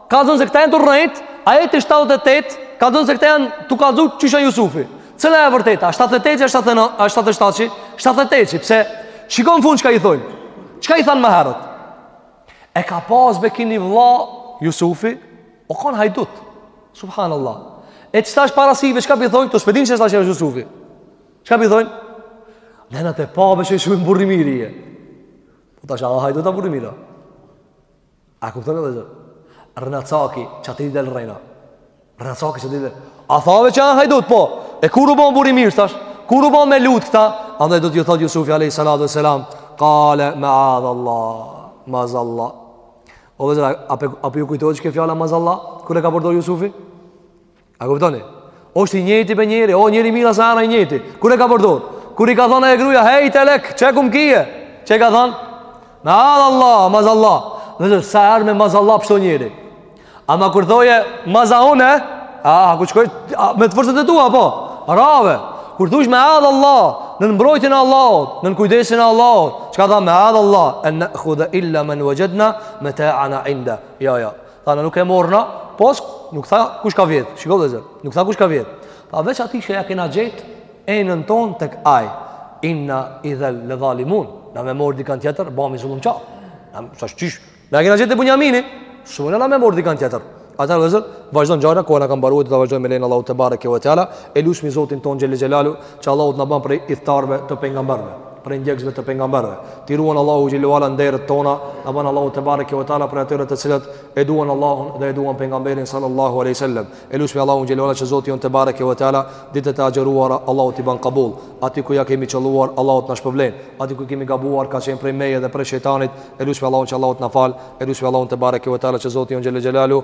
S2: Kallzon se këta janë tu rrejt, ajeti 78, kallzon se këta janë tu kallzu qysh a Jusufi. Cila a e vërteta, 78 a 77, 78 e, pse, shiko n'fund çka i thojnë, çka i thanë më herët? E ka pas be ky ni vlla Jusufi, o kanë hajdut, subhanallah. E qetash para syve, çka i thojnë, këta s'pe dinë që është ta që është Jusufi. Çka i thojnë? Ne jena të pa be që ti shumë burrë i mirë je. Po tash a hajdut a burrë i mirë A kuptoni vllezër? Rrenacaki, qaty del rrena. Rrenacaki qaty del. A thave që janë hajdut, po. E kur u bo burrë i mirë tash? Kur u bo me lut këta? Andaj do t'ju thotë Jusufi alejhi salatu ve selam. Kale meadhallah. Mazallah. O vllezër, a po ju kujtohet qekjo fjala mazallah? Kur e ka përdor Jusufi? A kuptoni? Është i njëjti me njëri, o njëri mirë, s'a ama i njëjti. Kur e ka përdor? Kur i ka thonë e gruaja, "Hejte lek, çe kum kije?" Çka ka thonë? Meadhallah, mazallah. Vëllezër, sa herë me mazallah pshton njëri. Ama kur thu ja, mazallah, a, a ku shkoj, a, me forcat e tua, po, rave. Kur thush meadhallah, nën mbrojtjen e Allahut, nën kujdesin e Allahut, çka tha meadhallah en ne'khudhe illa men vexhedna metaana indeh. Jo, jo, Tha na nuk e marrim, pos, nuk tha kush ka vjedh, shikoni vëllezër, nuk tha kush ka vjedh. Tha veç ati që ja kena gjetë enën tonë tek ai, inna idhen le dhalimun, na me marrë dikan tjetër, bajmi zullum, ça. Në më shash qish, na ja kena gjetë te Bunjamini, s'mun na me marrë dikan tjetër. Ata vëllezër, vazhdon ngjarja, koha na ka mbaruar, do ta vazhdojmë me lejen e Allahut tebareke ve teala, e lusmi Zotin tonë xhelle xhelaluhu, që Allahu të na ban prej ithtarëve të pejgamberëve, prej ndjekësve të pejgamberëve. T'i ruan Allahu xhelle ve ala nderet tona, na ban Allahu tebareke ve teala prej atyre të cilët e duan Allahun dhe e duan pejgamberin sallallahu alejhi ve selem. E lusmi Allahun xhelle ve ala që Zoti jon tebareke ve teala ditët e agjëruara Allahu t'i ban kabul. Aty ku ja kemi qëlluar Allahu të na shpëblen. Aty ku kemi gabuar ka qenë prej meje dhe prej shejtanit. E lusmi Allahun që Allahu të na fal. E lusmi Allahun tebareke ve teala që Zoti jon xhelalu